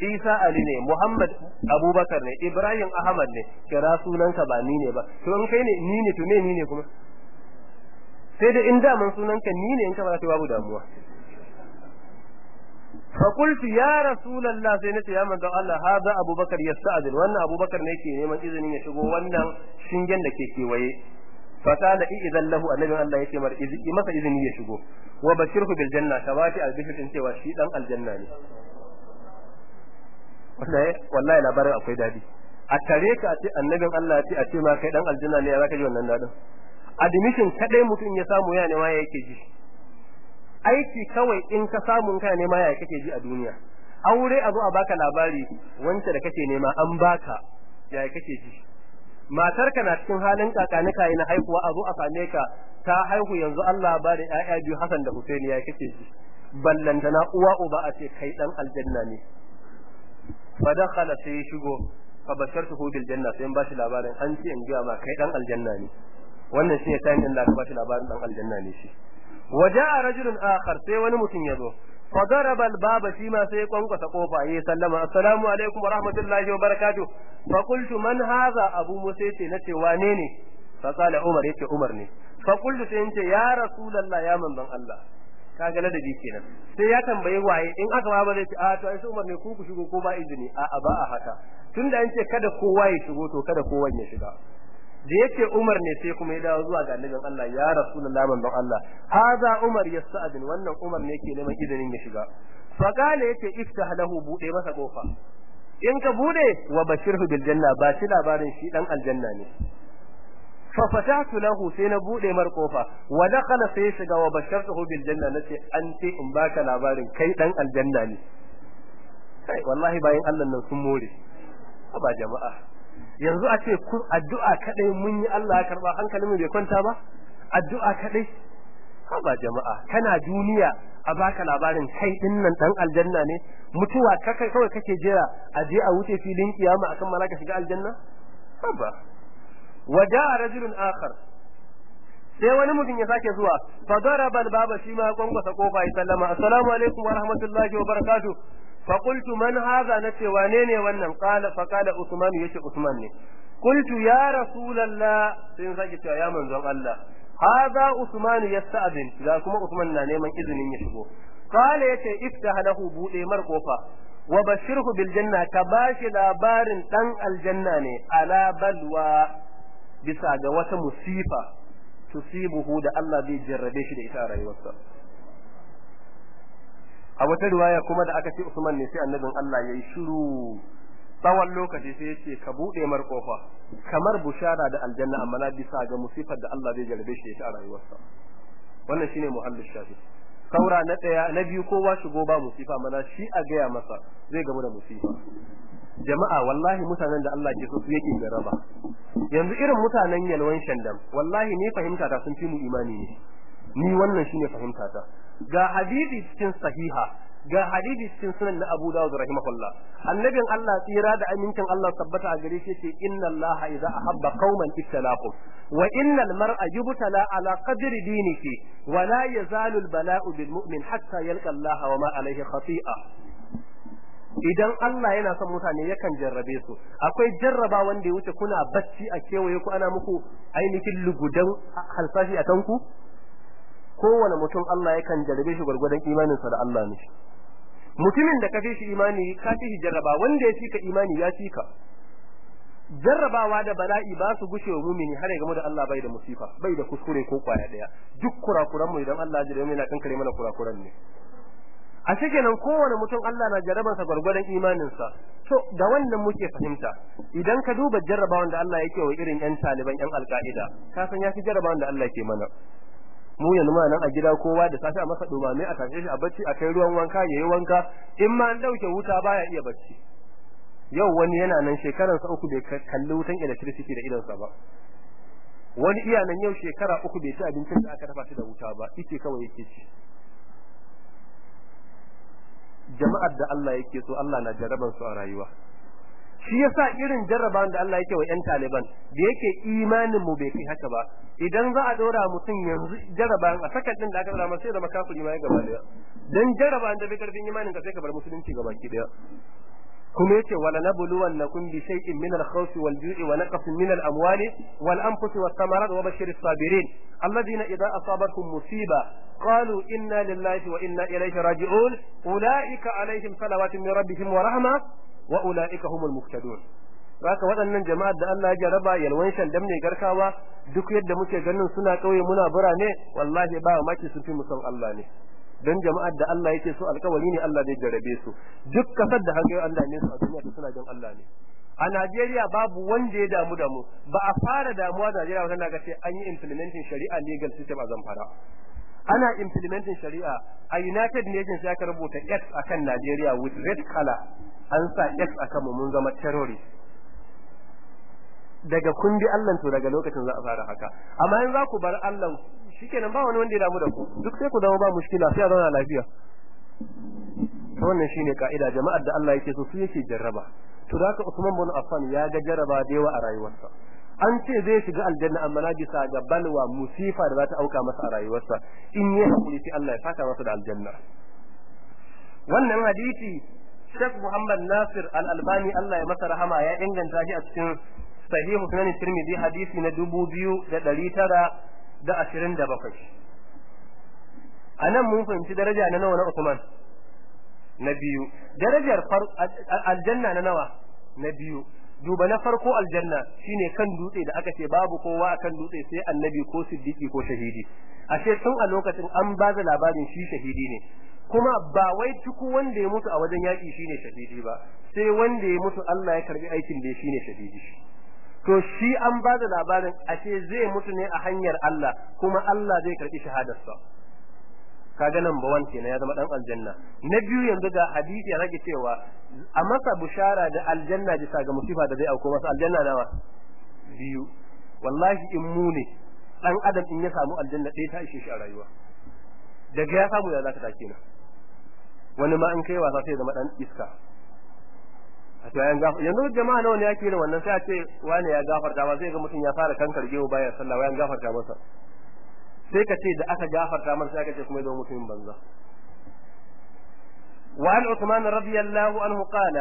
Isa ali ne. Muhammad abubakar ne. Ibrahim ahmad ne. Kira sunanka ba ni ne ba. To in kai ne ni ne. To me ni ne kuma? Sai da in da man sunanka ni ne in ka ba ta babu damuwa. fa qultu ya rasulullah sai nace ya manzo Allah hada abubakar yasta'zin wannan abubakar ne yake neman izinin ya shigo wannan shingen da ke kewaye fasala idan lahu annabi Allah yake mar izini masa izini ya shigo wa bashirhu bil janna kabati al bishrin cewa shi dan aljanna ne wallahi wallahi labarin akwai daɗi a tare ka a ce annabin Allah ya ce a ce ma kai dan aljanna ne ya zaka ji wannan daɗin admission kadai mutum ya samu ya ne ma yake ji aiki kawai in ka samu ka nema ya kake ji a duniya? Aure a zo a baka labari wanda da kake nema an baka ya kake ji? Matarka na cikin halin kakanika na haihuwa a zo a same ka ta haihu yanzu Allah ba da ƴaƴa biyu Hassan da Husaini ya kake ji? Ballantana uwa uba a ce kai dan aljanna ne. Fa dakhala sai shigo fa bashartuhu bil janna sai in bashi labarin an ce in ga ma kai dan aljanna ne. Wannan shine tayin din da aka bashi labarin dan aljanna ne shi. waja'a rajulun akhar sai wani mutum ya zo فضرب الباب فيما سيكون كتقوفا يسلم السلام عليكم ورحمة الله وبركاته فقلت من هذا أبو موسى نتي وانيني فقال عمر يتي عمر ني فقلت سينتي يا رسول الله يا من بن الله kaga ladabi kenan sai ya tambayi waye in aka ba ba zai ce a to ai Umar ne ku ku shigo ko ba izini a a ba a haka tunda an ce kada kowa ya shigo to kada kowa ya shiga da yake Umar ne sai kuma ya dawo zuwa ga annabin Allah ya Rasulullah manzon Allah haza Umar yasta'din. Wannan Umar ne yake neman izinin ya shiga. Fa kale ya ce iftah lahu buɗe masa ƙofa in ka buɗe wa bashirhu bil janna ba shi labarin shi dan aljanna ne. Fa fatahtu lahu sai na buɗe mar ƙofa wa dakhala sai shiga wa bashartuhu bil janna nace an in baka labarin kai dan aljanna ne. Kai wallahi bayan Allah nan sun more. Ba jama'a. Yanzu a ce kun addu'a kadai mun yi Allah ya karɓa hankalin mu bai kwanta ba? Addu'a kadai ha ba jama'a kana duniya a baka labarin kai ɗin nan dan aljanna ne? Mutuwa kai kawai kake jira a je a wuce filin kiyama akan malaka shiga aljanna? Ha ba waja'a rajulun akhar. Sai wani mutum ya sake zuwa fa daraba al-baba shi ma kwankwasa ƙofa ya sallama assalamu alaikum wa rahmatullahi wa barakatuh. Fa qultu man hadha nace wane ne wannan qala fa qala usman ya ce usman ne qultu ya rasulullah sai sake cewa ya manzon Allah hadha usman yasta'din ga kuma usman na neman izinin ya shigo qala ya ce iftah lahu buɗe mar ƙofa wa bashirhu bil janna ka bashi labarin dan aljanna ne ala bisa ga wata musifa tusibuhu da Allah zai jarrabe shi da ita rayuwarsa a wata riwaya kuma da aka ce Usman ne sai annabin Allah yayi shiru. Tsawon lokaci sai ya ce ka buɗe mar ƙofa kamar bushara da aljanna amma na bisa ga musifar da Allah zai jarrabe shi da ita a rayuwarsa. Wannan shine muhallin shafi saura na ɗaya na biyu kowa shigo ba musifa mana shi a gaya masa zai gamu da musifa. Jama'a wallahi mutanen da Allah ke so su yake garaba yanzu irin mutanen yalwan shandam wallahi ni fahimta ta sun fi mu imani ne. Ni wannan shine fahimta ta. Ga hadisi cikin sahiha ga hadisi cikin sunan na Abu Dawud rahimahullah. Annabin Allah tsira da amincin Allah tabbata a gare shi ya ce inna Allah idza ahabba qauman ibtalaqum wa innal mar'a yubtala ala qadri dinihi wa la yazalu al bala'u bil mu'min hatta yalqa Allah wa ma alayhi khati'a. Idan Allah yana son mutane yakan jarrabe su. Akwai jarraba wanda ya wuce kuna bacci a kewaye ku ana muku ainihin lugudan halsashi a kanku? Kowane mutum Allah yakan jarrabe shi gwargwadon imaninsa da Allah ne. Mutumin da ka fi shi imani ka fi shi jarraba wanda ya fi ka imani ya fi ka. Jarrabawa da bala'i ba su gushe wa mumini har ya gamu da Allah bai da musifa bai da kuskure ko ƙwaya ɗaya duk kurakuran mu idan Allah ya jira yana kankare mana kurakuran ne. A cikin nan kowane mutum Allah na jarraban sa gwargwadon imanin sa to da wannan muke fahimta idan ka duba jarrabawan da Allah yake wa irin yan taliban yan alka'ida ka san ya fi jarrabawan da Allah ke mana. Mu yanzu ma nan a gida kowa da safe a masa dumame a tashe shi a bacci a kai ruwan wanka yayi wanka. In ma an ɗauke wuta baya iya bacci. Yau wani yana nan shekaran sa uku bai kalli wutan electricity da idansa ba. Wani iya nan yau shekara uku bai ci abincin da aka dafa shi da wuta ba yake kawai yake ci. Jama'ar da Allah yake so Allah na jarraban su a rayuwa. Shi yasa irin jarrabawan da Allah yake wa ƴan Taliban da yake imanin mu bai kai haka ba. Idan za a dora mutum yanzu jarrabawan a sakan din da aka dora sai da makafiri ma ya gaba ɗaya dan jarrabawan da bai ƙarfin imanin ka sai ka bar musulunci gaba ki ɗaya kuma ya ce wala nabluwannakum bi shay'in min al-khawfi wal-ju'i wa naqsin min al-amwali wal-anfusi was-samarat wa bashshir as-sabirin alladhina idha asabatkum musiba qalu inna lillahi wa inna ilayhi raji'un. Ulaika alaihim salawatun min rabbihim wa rahma. Wa ulaika humul muhtadun. Haka waɗannan jama'ar da Allah ya jaraba yalwan shandam ne garkawa duk yadda muke ganin suna kauye muna birane wallahi ba maki sun fi musan Allah ne. Don jama'ar da Allah yake so alkawari ne Allah zai jarabe su. Duk ƙasar da haka Allah ne su a suna jin Allah ne. A Najeriya babu wanda ya damu da mu. Ba a fara damuwa da Najeriya wannan ga ce an yi implementing shari'a legal system a Zamfara. Ana implementing shari'a. A United Nations ya ka rubuta X akan Najeriya with red color. An sa X akan mu mun zama terrorist. Daga kun bi Allah to daga lokacin za a fara haka. Amma in za ku bar Allah shikenan ba wani wanda ya damu da ku. Duk sai ku dawo ba mushkila sai a zauna lafiya. Wannan shine ka'ida. Jama'ar da Allah yake so su yake jarraba. To da haka Usman bin Affan ya ga jarraba da yawa a rayuwarsa. An ce zai shiga aljanna amma na bisa ga balwa musifa da za ta auka masa a rayuwarsa in yi haƙuri sai Allah ya saka masa da aljanna wannan hadisi Sheikh Muhammad Nasir Al-Albani Allah ya masa rahama ya inganta shi a cikin sahihu sunan Tirmidhi hadisi na dubu biyu da ɗari tara da ashirin da bakwai. A nan mun fahimci daraja na nawa na Usman na biyu. Darajar aljanna na nawa na biyu. Duba na farko aljanna shine kan dutse da aka ce babu kowa a kan dutse sai annabi ko siddiqi ko shahidi. Ashe tun a lokacin an ba da labarin shi shahidi ne. kuma ba wai tuku wanda ya mutu a wajen yaƙi shine shahidi ba sai wanda ya mutu Allah ya karɓi aikin da shine shahidi to shi an ba da labarin ashe zai mutu ne a hanyar Allah kuma Allah zai karɓi shahadarsa kaga nan ba wan kenan ya zama dan aljanna. Na biyu yanzu ga hadisi ya rage cewa a masa bushara da aljanna bisa ga musifa da zai auko masa aljanna nawa? Biyu. Wallahi in mu ne dan adam in ya samu aljanna ɗaya ta ishe shi a rayuwa. Daga ya samu ya zaka take na wani ma in kai wasa sai zama dan iska. A to yan gafar yanzu jama'a nawa ne yake yin wannan? Sai a ce wani ya gafarta ba sai ga mutum ya fara kankar gewo baya sallah wayan gafarta masa. sai ka ce da aka gafarta masa sai aka ce kuma ya zama mutumin banza وعن عثمان رضي الله عنه قال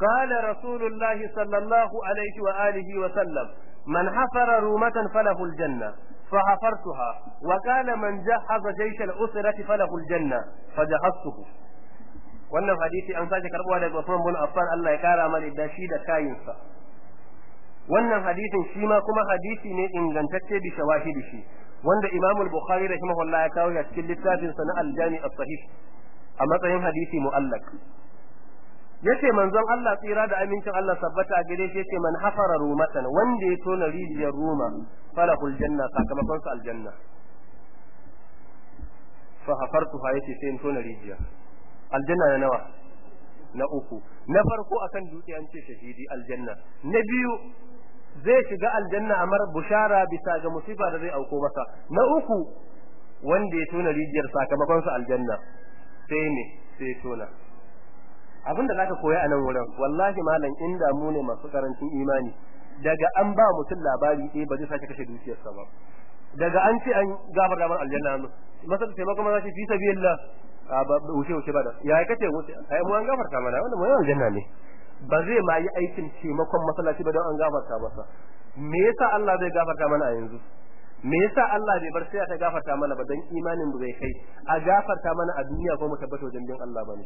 قال رسول الله صلى الله عليه وآله وسلم من حفر رومة فله الجنة فحفرتها وقال من جهز جيش الأسرة فله الجنة فجهزته wannan hadisi an sake karbuwa daga Usman bin Affan Allah ya kara mana da shi da kayinsa wannan hadisin shi ma kuma hadisi ne ingantacce bi shawahidi shi wanda Imam al-Bukhari rahimahullah ya kawo a cikin littafin sa na al-Jami as-Sahih a matsayin hadisi mu'allaq. Yace manzon Allah tsira da amincin Allah sabbata a gare shi ya ce man hafara rumatan wanda ya tona rijiyar ruma falahul janna sakamakon sa aljanna. Fa hafartuha ya ce sai in tona rijiya. Aljanna na nawa? Na uku. Na farko akan dutse an ce shahidi aljanna. Na biyu zai shiga aljanna a mar bushara bisa ga musifa da zai auko masa. Na uku wanda ya tona rijiyar sakamakon sa aljanna sai ne sai tona. Abin da zaka koya a nan wurin wallahi malam inda mu ne masu ƙarancin imani daga an ba mutum labari ɗaya ba zai sake kashe dukiyarsa ba. Daga an ce an gafar da aljanna masa da taimako maza ce fi sabilillah. Wuce wuce ba da ya kace wuce. Ai mu an gafarta mana wannan mu aljanna ne. Ba zai ma yi aikin taimakon masallaci ba don an gafarta masa. Me yasa Allah zai gafarta mana a yanzu? Me yasa Allah bai bar sai ta gafarta mana ba dan imanin mu zai kai? A gafarta mana a duniya ko mu tabbata wajen bin Allah ba ne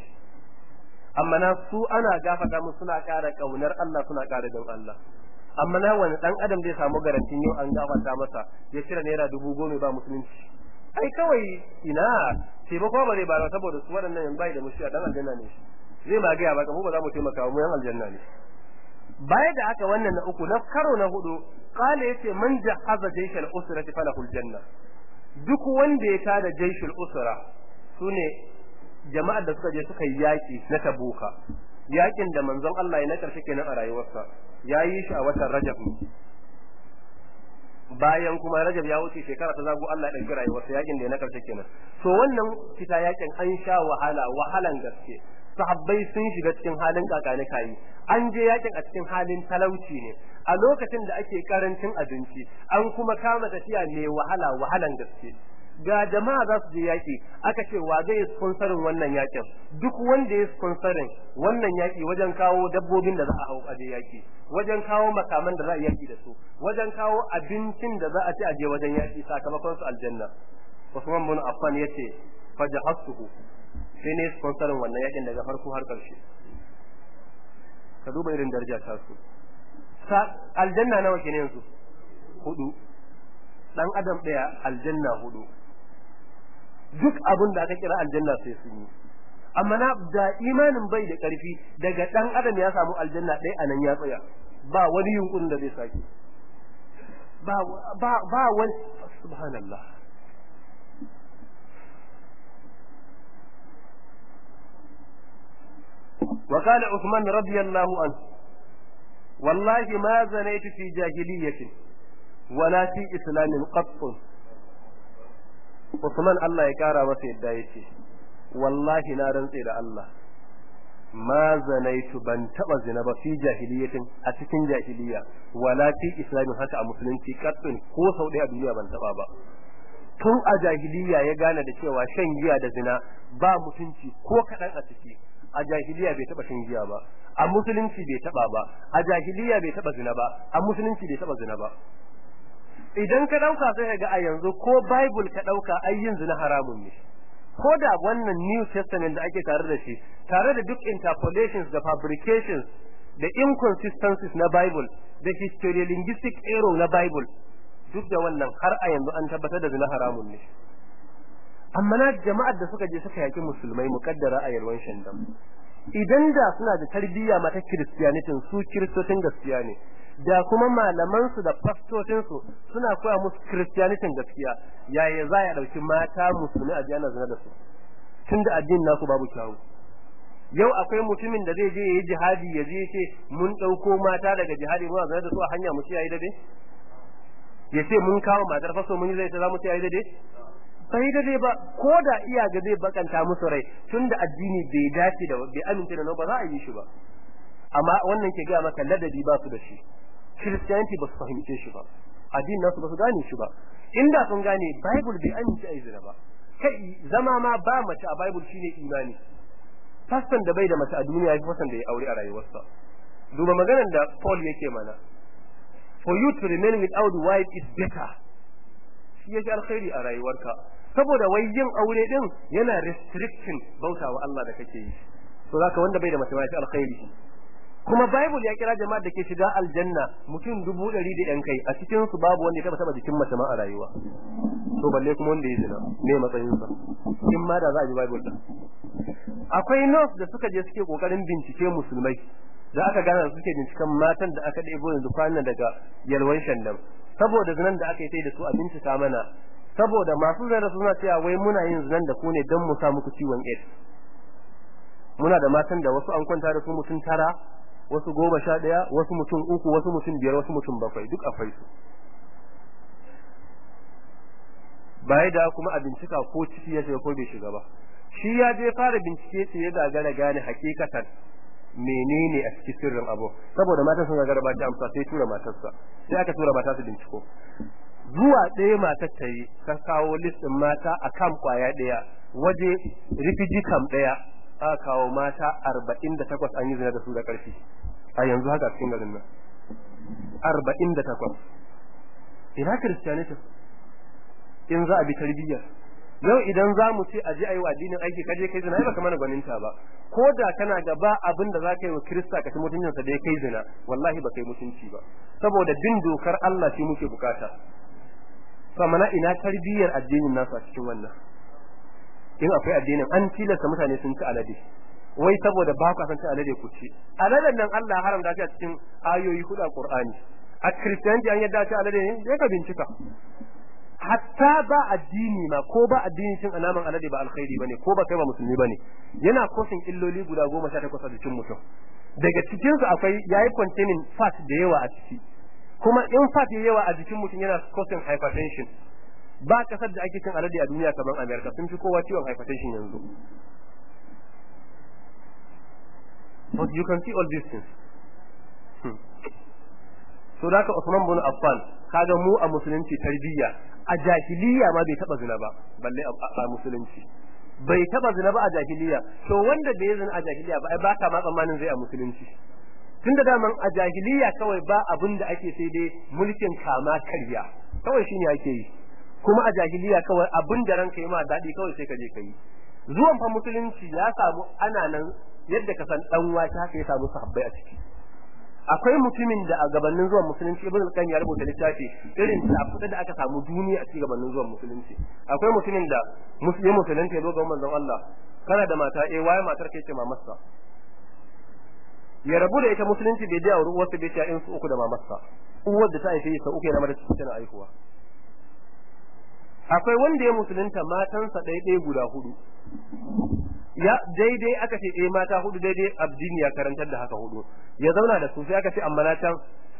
amma na su ana gafarta mu suna ƙara ƙaunar Allah suna ƙara don Allah. Amma na wani dan adam zai samu garantin yau an gafarta masa ya cire naira dubu goma ba musulunci. Ai kawai ina ce ba ko ba zai bara saboda su waɗannan yan bai da mushi a dan aljanna ne zai ma ga ba mu ba za mu taimaka mu yan aljanna ne. Baya da haka wannan na uku na karo na huɗu qala ya ce man jahaza jayshal usrati falahu aljanna. Duk wanda ya tada jayshul usra su ne jama'ar da suka je suka yaki na tabuka. Yakin da manzon Allah ya na ƙarshe kenan a rayuwarsa. Yayi shi a watan Rajab. Bayan kuma Rajab ya wuce shekara ta zago Allah ya ɗauki rayuwarsa yaƙin da ya na ƙarshe kenan. To wannan fita yaƙin an sha wahala wahalan gaske. Sahabbai sun shiga cikin halin kakani kayi an je yaƙin a cikin halin talauci ne. A lokacin da ake ƙarancin abinci an kuma kama tafiya mai wahala wahalan gaske. Ga jama'a za su je yaki aka ce wa zai sponsorin wannan yaƙin? Duk wanda ya sponsorin wannan yaki wajen kawo dabbobin da za a hau a je yaki wajen kawo makaman da za a yaki da su wajen kawo abincin da za a ci a je wajen yaki sakamakon su aljanna. Usman bin Affan ya ce fajahasuhu sai ne sponsorin wannan yaƙin daga farko har ƙarshe ka duba irin daraja ta su. Aljanna nawa kenan yanzu? Hudu. Dan adam ɗaya aljanna huɗu. Duk abin da aka kira aljanna sai sun yi. Amma na da imanin bai da ƙarfi daga dan adam ya samu aljanna ɗaya a nan ya tsaya. Ba wani yunkurin da zai sake. Ba ba ba wani subhanallah. Jahiliyyatin wala fi islamin qatt Usman Allah ya kara masa yadda ya ce wallahi na rantse da Allah ma zanaitu ban taba zina ba fi jahiliyatin a cikin jahiliya wala fi islamin haka a musulunci qatt ko sau ɗaya a duniya ban taba ba tun a jahiliya ya gane da cewa shan giya da zina ba mutunci ko kaɗan a ciki a jahiliya bai taɓa shan ba. A musulunci bai taɓa ba. A jahiliya bai taɓa zina ba. A musulunci bai taɓa zina ba. Idan ka ɗauka sai ga a yanzu ko bible ka ɗauka ai yin zina haramun ne. Ko da wannan new testament da ake tare da shi tare da duk interpolations da fabrications da inconsistencies na bible da historiolinguistic error na bible duk da wannan har a yanzu an tabbatar da zina haramun ne. Amma na jama'ar da suka je suka yaki musulmai mukaddara a yalwan shandam. Idan da suna da tarbiyya mata kiristiyanitin su kiristocin gaskiya ne. Da kuma malaman su da fastocin su suna koya musu kiristiyanitin gaskiya. Yaya za ya ɗauki mata musulmi a jana zina da su? Tunda addinin nasu babu kyawu. Yau akwai mutumin da zai je yayi jihadi ya je ce mun ɗauko mata daga jihadi mu zina da su a hanya mu ci yayi daɗe ya ce mun kawo matar faso mun zai ta za mu ci yayi daɗe bai daɗe ba ko da iya ga zai bakanta musu rai tunda addini bai dace da bai amince da ba za a yi shi ba. Amma wannan ke ga maka ladabi ba su da shi. Christianity ba su fahimce shi ba. Addinin nasu ba su gane shi ba. Inda sun gane Bible bai amince ai zina ba. Kai zama ma ba mace a Bible shine imani. Faston da bai da mace a duniya yafi faston da ya aure a rayuwarsa. Duba maganar da Paul yake mana. For you to remain without wife is better. Shi yake alkhairi a rayuwarka. Saboda wai yin aure din yana restricting bautawa Allah da kake yi. To zaka wanda bai da mace ma alkhairi. Kuma bible ya kira jama'a da ke shiga aljanna mutum dubu ɗari da yan kai. A cikin su babu wanda ya taba taba jikin mace ma a rayuwa. To balle kuma wanda ya zina me matsayin sa in ma da za a ji bible din akwai nos da suka je suke ƙoƙarin bincike musulmai da aka gane suke binciken matan da aka ɗebo yanzu kwanan daga yalwan shandam. Saboda zinan da aka yi da su a bincika mana. Saboda masu zai suna cewa wai muna yin zinan da ku ne don mu sa muku ciwon AIDS. Muna da matan da wasu an kwanta da su mutum tara wasu goma sha ɗaya wasu mutum uku wasu mutum biyar wasu mutum bakwai duk akwai su. Baya da kuma a bincika ko ciki ya shiga ko bai shiga ba. Shi ya je fara bincike sai ya gagara gane hakikatan menene a cikin sirrin abu? Saboda matan sun gagara ba ta amsa sai tura matarsa. Sai aka tura mata su binciko. Zuwa ɗaya matar ta yi ta kawo listin mata a kam ƙwaya ɗaya. Waje refugee camp ɗaya aka kawo mata arba'in da takwas an yi zina da su da ƙarfi. A yanzu haka cikin garin nan. Arba'in da takwas. Ina christianity in za a bi tarbiyyar. Yau idan za mu ce a je a yi wa addinin aiki ka je kai zina ba kamar gwaninta ba. Ko da kana gaba abin da za ka yi wa kirista ka ci mutuncinsa da ya kai zina wallahi ba kai mutunci ba. Saboda bin dokar Allah shi muke buƙata. Famana ina tarbiyyar addinin nasu a cikin wannan? In akwai addinin an tilasta mutane sun ci alade. Wai saboda ba ku san ci alade ku ci. Aladen nan Allah haramta shi a cikin ayoyi huɗu a Qur'ani. A Christianity an yadda ci alade ne? Ka bincika. Hatta ba addini ma ko ba addini cin alaman alade ba alkhairi ba ne ko ba kai ba musulmi ba ne. Yana kosin illoli guda goma sha takwas a jikin mutum. Daga cikin su akwai yayi containing fat da yawa a ciki. Kuma in fat ya yawa a jikin mutum yana causing hypertension. Ba ƙasar da ake cin alade a duniya kamar America sun fi kowa ciwon hypertension yanzu. But you can see all these things. Hmm. so da ka Usman bin Affan kaga mu a musulunci tarbiyya a jahiliya ma bai taba zina ba balle a musulunci. Bai taba zina ba a jahiliya. To wanda bai zina a jahiliya ba ai ba ka ma tsammanin zai a musulunci. Tunda daman a jahiliya kawai ba abin da ake sai dai mulkin kama karya. Kawai shine ake yi. Kuma a jahiliya kawai abin da ranka yi ma daɗi kawai sai ka je ka yi. Zuwan fa musulunci ya samu ana nan yadda ka san dan wata haka ya samu sahabbai a ciki. Akwai mutumin da a gabanin zuwan musulunci ibn al-qayyim ya rubuta littafi irin tafuda da aka samu duniya a cikin gabanin zuwan musulunci. Akwai mutumin da musulmi musulunci ya zo ga manzon Allah kana da mata? Eh waye matar kai ce mamarsa. Ya rabu da ita musulunci bai da uwar ta bai ta in su uku da mamarsa. Uwar da ta haife sa uku yana mata tana aihuwa akwai wanda ya musulunta matansa ɗaya guda huɗu ya daidai aka ce eh mata huɗu daidai addini ya karantar da haka huɗu. Ya zauna da su sai aka ce amma na can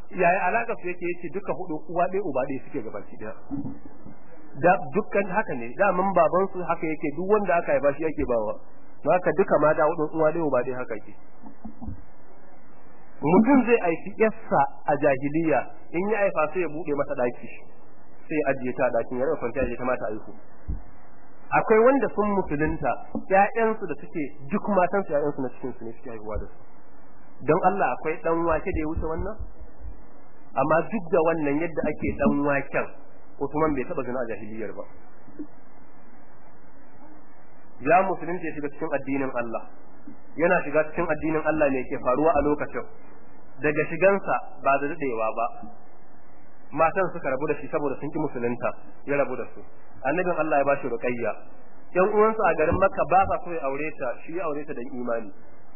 yaya alaka su yake? Yace duka huɗu uwa ɗaya uba ɗaya suke gabaki ɗaya da dukkan haka ne. Da mun baban su haka yake duk wanda aka haifa shi yake bawa. Haka duka mata huɗu uwa ɗaya uba ɗaya haka yake. Mutum zai aiki yassa a jahiliya in ya aifa sai ya buɗe masa daki sai ajiye ta ɗakin ya rufe ta ta mata aiku akwai wanda sun musulunta ƴaƴansu da suke duk matansu ƴaƴansu na cikin su ne suke haihuwa da su. Don Allah akwai dan wake da ya wuce wannan? Amma duk da wannan yadda ake dan waken Usman bai taba zina a jahiliyar ba. Ya musulunta ya shiga cikin addinin Allah. Yana shiga cikin addinin Allah ne ke faruwa a lokacin. Daga shigansa ba da dadewa ba. Matan suka rabu da shi saboda sun ki musulunta ya rabu da su. Annabin Allah ya bashi ruqayya. Yan uwansa a garin Makka ba sa so ya aure ta shi ya aure ta dan imani.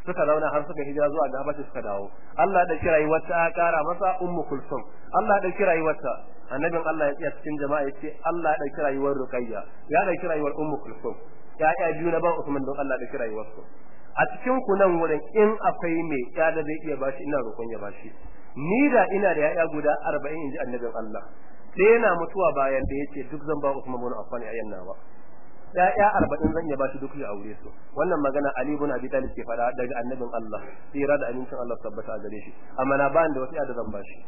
Suka zauna har suka hijira zuwa ga Habasha suka dawo. Allah da kira wata kara masa ummu kulsum. Allah da kira wata annabin Allah ya tsaya cikin jama'a ya ce Allah da kira rayuwar ruqayya. Ya da kira rayuwar ummu kulsum. Ya'ya biyu na ban Usman don Allah da kira wasu a cikin ku nan wurin in akwai mai ya da zai iya bashi ina roƙon ya bashi ni da ina da ya'ya guda 40 inji annabin Allah. Sai yana mutuwa bayan da ya ce duk zan ba Usman bin Affan ayyan nawa. Ya'ya 40 zan iya bashi duk ya aure su. Wannan magana Ali ibn Abi Talib ke fada daga annabin Allah. Tsira da amincin Allah tabbata a gare shi. Amma na ba da wasiya da zan bashi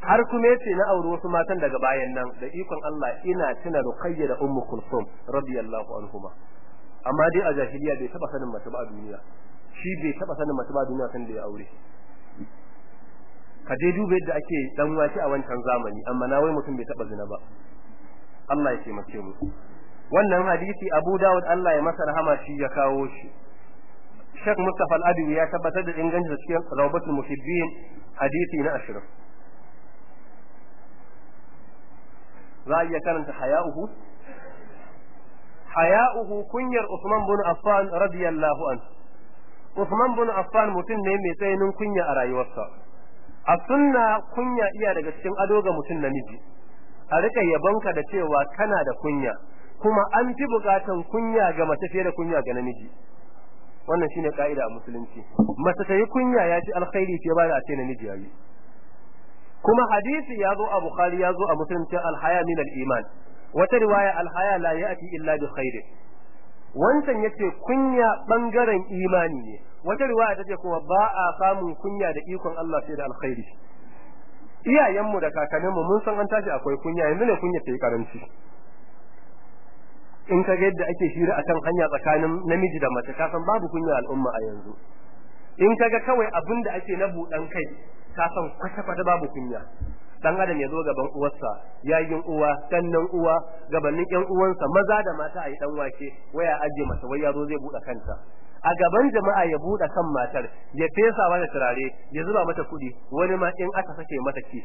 har kuma ya ce na auri wasu matan daga bayan nan da ikon Allah ina tuna Ruqayya da Ummu Kulsum radiyallahu anhuma. Amma dai a jahiliya bai taba sanin mace ba a duniya. Shi bai taba sanin mace ba duniya san da ya aure. Ka dai duba yadda ake dan wake a wancan zamani amma na wai mutum bai taba zina ba. Allah ya taimake mu. Wannan hadisi Abu Dawud Allah ya masa rahama shi ya kawo shi. Sheikh Mustafa Al-Adawi ya tabbatar da ingancin cikin Rawbatul Muhibbin hadisi na 20 za a iya karanta haya'uhu? Haya'uhu kunyar Usman bin Affan radiyallahu an Usman bin Affan mutum ne mai tsayinin kunya a rayuwarsa. A sunna kunya iya daga cikin ado ga mutum namiji. A riƙa yabonka da cewa kana da kunya kuma an fi bukatan kunya ga mace fiye da kunya ga namiji. Wannan shine ka'ida a musulunci. Mace ta yi kunya ya ci alkhairi fiye ba a ce namiji yayi kuma hadisi ya zo a bukhari ya zo a musulunci alhaya min al-iman. Wata riwaya alhaya la ya'ti illa bi khairin. Wancan ya ce kunya ɓangaren imani ne. Wata riwaya tace kuma ba a samun kunya da ikon Allah sai da alkhairi. Iyayenmu da kakanninmu mun san an tashi akwai kunya yanzu ne kunya ta yi karanci. In ka yadda ake shira akan hanya tsakanin namiji da mace ka san babu kunya al'umma a yanzu. In ka ga kawai abin da ake na buɗan kai ka san kwata-kwata babu kunya. Dan adam ya zo gaban uwarsa yayin uwa sannan uwa gabanin ƴan uwansa maza da mata ayi dan wake waya aje masa wai ya zo zai buɗe kanta. A gaban jama'a ya buɗe kan matar ya fesa mata turare ya zuba mata kuɗi wani ma in aka sake mata ki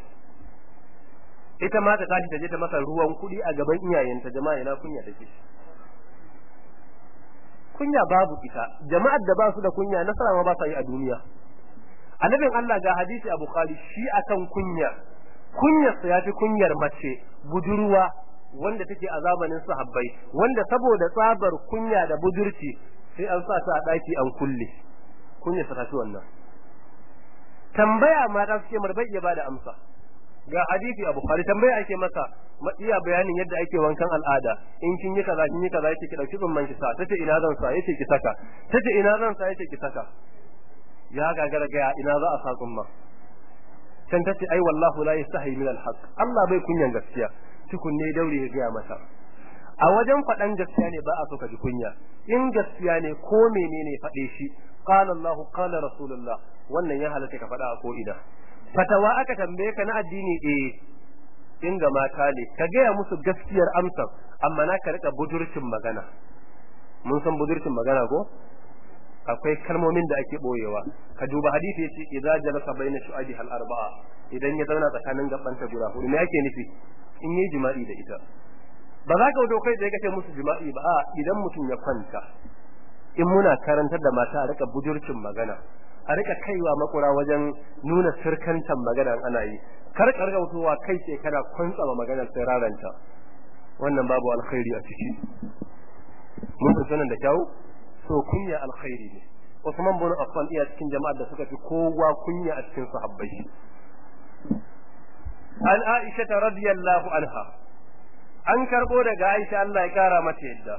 ita ma ta tashi ta je ta masa ruwan kuɗi a gaban iyayenta jama'a ina kunya take? Kunya babu ita. Jama'ar da ba su da kunya nasara ma ba sa yi a duniya. Annabin Allah ga hadisi a Bukhari shi akan kunya. Kunyarsa ya fi kunyar mace budurwa wanda take a zamanin sahabbai wanda saboda tsabar kunya da budurci sai an sa ta a daki an kulle. Kunyarsa ta fi wannan. Tambaya mata suke mar bai iya ba da amsa. Ga hadisi a bukhari tambaya ake masa iya bayanin yadda ake wankan al'ada. In kin yi kaza kin yi kaza yake ki ɗauki tsumman ki sa. Tace ina zan sa ya ce ki saka. Tace ina zan sa ya ce ki saka. Ya gagara ga ina za a sa tsumma. Can ta ce ai wallahu la yastahi min alhaq. Allah bai kunyan gaskiya. Tukunne daure ya gaya mata a wajen faɗan gaskiya ne ba a so ka ji kunya. In gaskiya ne ko menene faɗe shi qala Allah qala rasulullah. Wannan ya halatta ka faɗa a ko ina fatawa aka tambaye ka na addini eh in ga mata ne. Ka gaya musu gaskiyar amsar amma na ka riƙa budurcin magana. Mun san budurcin magana ko? Akwai kalmomin da ake boyewa. Ka duba hadisi ya ce idza jalasa baina shu'abi hal arba'a idan ya zauna tsakanin gabanta guda huɗu me yake nufi? In yi jima'i da ita. Ba za ka wuce kai da kace musu jima'i ba a idan mutum ya kwanta in muna karantar da mata a riƙa bujurcin magana a riƙa kaiwa makura wajen nuna sirkantan magana ana yi. Kar karga wutowa kai sai kana kwantsama maganar sai raranta wannan babu alkhairi a ciki. Mun fi da kyau? So kunya alkhairi ne. Usman bin Affan iya cikin jama'ar da suka fi kowa kunya a cikin sahabbai. An Aisha radiyallahu anha. An karbo daga Aisha Allah ya kara mata yadda.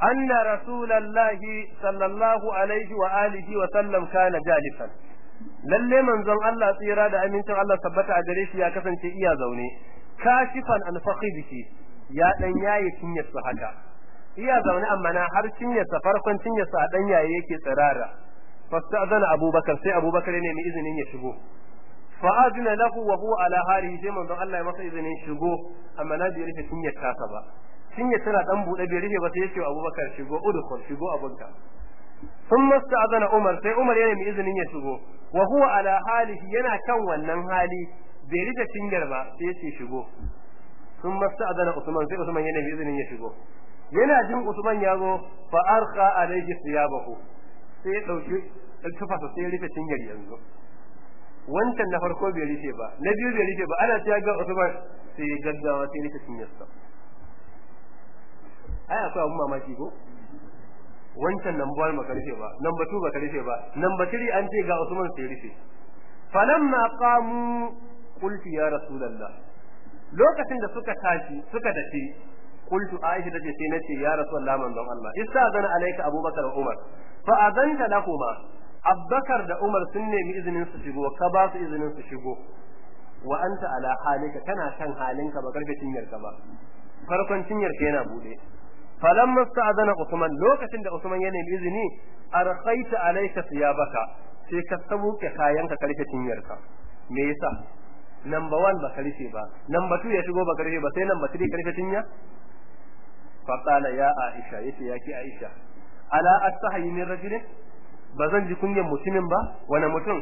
Anna rasulullahi sallallahu alaihi wa alihi wa sallam kana jalisan. Lalle manzon Allah tsira da amincin Allah tabbata a gare shi ya kasance iya zaune. Kashifan an fakhidihi ya dan yayi cinyar su haka. iya zaune amma na har cinyar sa farkon cinyar sa dan yayi yake tsirara fasta'zana abubakar sai abubakar ne mai izinin ya shigo fa adina lahu wa huwa ala halihi sai manzon Allah ya masa izinin shigo amma na bai rufe cinyar tasa ba cinyar tana dan bude bai rufe ba sai ya ce abubakar shigo udkhul shigo abunka ثم استأذن Umar sai Umar ya nemi izinin ya shigo wa huwa ala halihi yana kan wannan hali bai rike cinyar ba sai ya ce shigo ثم استأذن Usman sai Usman ya nemi izinin ya shigo Yana jin Usman ya zo fa arqa alayhi thiyabahu. Sai ya ɗauki tufasa sai rufe cinyar yanzu. Wancan na farko bai rufe ba na biyu bai rufe ba ana ta ga Usman sai ya gaggawa sai rufe cinyarsa. Ai akwai abun mamaki ko? Wancan nan buwar baka rufe ba nan batu baka rufe ba nan batiri an ce ga Usman sai rufe. Falamma qamu qultu ya rasulullah lokacin da suka tashi suka dace qultu aisha tace sai nace ya rasulullah manzon Allah istazana alayka abubakar wa umar fa adanta lakuma abbakar da umar sun nemi izinin su shigo ka ba su izinin su shigo. Wa anta ala halika kana kan halinka ba ƙarfe cinyar ka ba. Farkon cinyar ka yana buɗe falamma sta'adana Usman lokacin da Usman ya nemi izini arkhaita alayka thiyabaka sai ka sabuke kayanka ƙarfe cinyarka. Me yasa? Number 1 ba ƙarfe ba. Number 2 ya shigo ba ƙarfe ba sai number 3 ƙarfe cinya? Fa qala ya Aisha ya ce yaki Aisha ala astahi min rajulin bazan ji kunyan mutumin ba wani mutum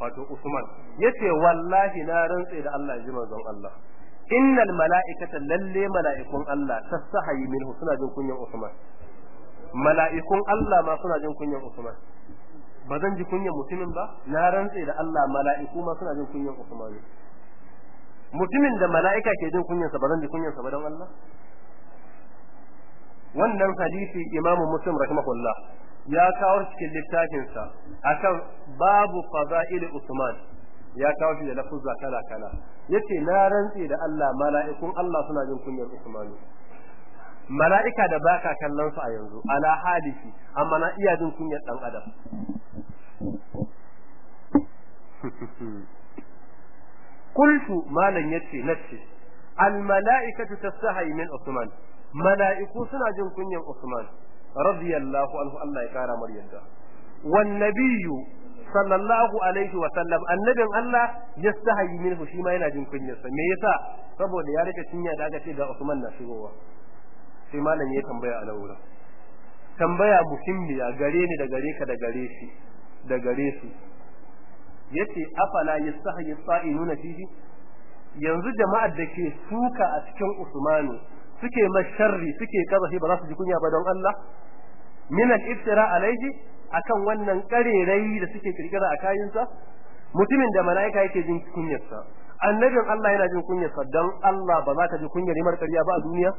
wato Usman ya ce wallahi na rantse da Allah ji manzon Allah innal mala'ikata lalle mala'ikun Allah tasahayi minhu suna jin kunyan Usman mala'ikun Allah ma suna jin kunyan ji kunyan mutumin ba na rantse da Allah mala'iku ma suna jin kunyan Usman mutumin da mala'ika ke jin kunyansa ba zan ji kunyansa ba don Allah wannan hadisi Imam Muslim rahimahullah ya kawo cikin littafinsa akan babu fada'il Usman. Ya kawo shi da lafuzza kala kala ya ce na rantse da Allah mala'ikun Allah suna jin kunyar Usman. Mala'ika da baka kallon su a yanzu ala haliki amma na iya jin kunyar dan adam. Qultu malan ya ce nace al mala'ikatu tastahi min Usman. Mala'iku suna jin kunyar Usman radiyallahu anhu Allah ya kara mar wan nabiyyu sallallahu alaihi wa sallam annabin Allah yastahi minhu shi ma yana jin kunyarsa. Me yasa? Saboda ya riƙe cinya da aka ce ga Usman na shigowa. Sai malam ya tambaya a wurin. Tambaya muhimmiya gare ni da gare ka da gare shi da gare su. Yace afala yastahi sa'inuna fihi? Yanzu jama'ar da ke suka a cikin Usmanu suke masharri suke kazafi ba za su ji kunya ba don Allah. Min al-iftira alaihi akan wannan karerai da suke kirkira a kayinsa mutumin da mala'ika yake jin kunyarsa. Annabin Allah yana jin kunyarsa don Allah ba za ka ji kunyar yimar ƙarya ba a duniya?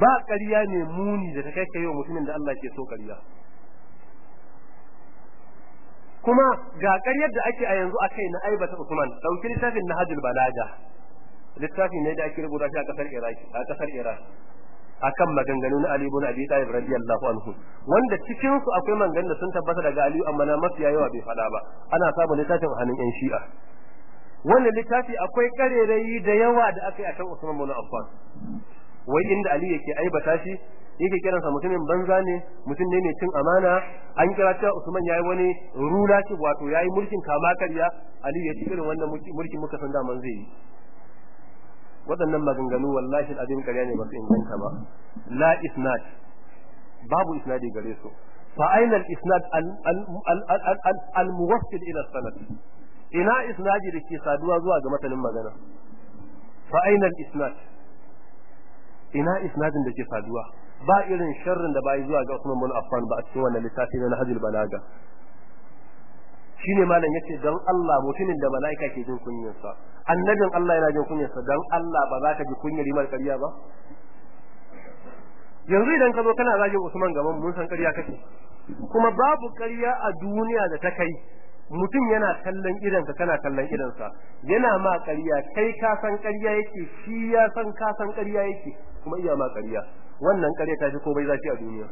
Ba ƙarya ne muni da ta kai kai wa mutumin da Allah ke so ƙarya. Kuma ga ƙaryar da ake a yanzu akai na aibata Usman ɗauki littafin Nahjul Balaga. Littafi ne da ake rubuta shi a ƙasar Iraq a ƙasar Iraq akan maganganu na Ali ibn Abi Talib radiyallahu anhu wanda cikin su akwai maganganun da sun tabbata daga Ali amma na mafiya yawa bai fada ba. Ana samun littafin hannun yan Shi'a. Wannan littafi akwai karerayi da yawa da aka yi akan Usman bin Affan. Wai inda Ali yake aibata shi yake kiransa mutumin banza ne mutum ne mai cin amana. An kira cewa Usman yayi wani rula ce wato yayi mulkin kama karya Ali ya ci irin wannan mulkin muka san daman zai yi. Waɗannan maganganu wallahi al'adun ƙarya ne ba su inganta ba. La isnad. Babu isnadi gare su. Fa aina al isnad al muwassil ila sanad. Ina isnadi da ke saduwa zuwa ga matanin magana? Fa aina al isnad ina isnadin da ke saduwa? Ba irin sharrin da bai zuwa ga Usman bin Affan ba a cikin wannan littafi na Nahjul Balaga. Shine malam ya ce dan Allah mutumin da malaika ke jin kunyarsa annabin Allah yana jin kunyarsa dan Allah ba za ka ji kunyar rimar ƙarya ba? Yanzu idan ka zo kana zagin Usman gaban mun san ƙarya kake. Kuma babu ƙarya a duniya da ta kai mutum yana kallon idanka kana kallon idansa yana ma ƙarya kai ka san ƙarya yake shi ya san ka san ƙarya yake kuma iya ma ƙarya. Wannan ƙarya ta fi komai zafi a duniya.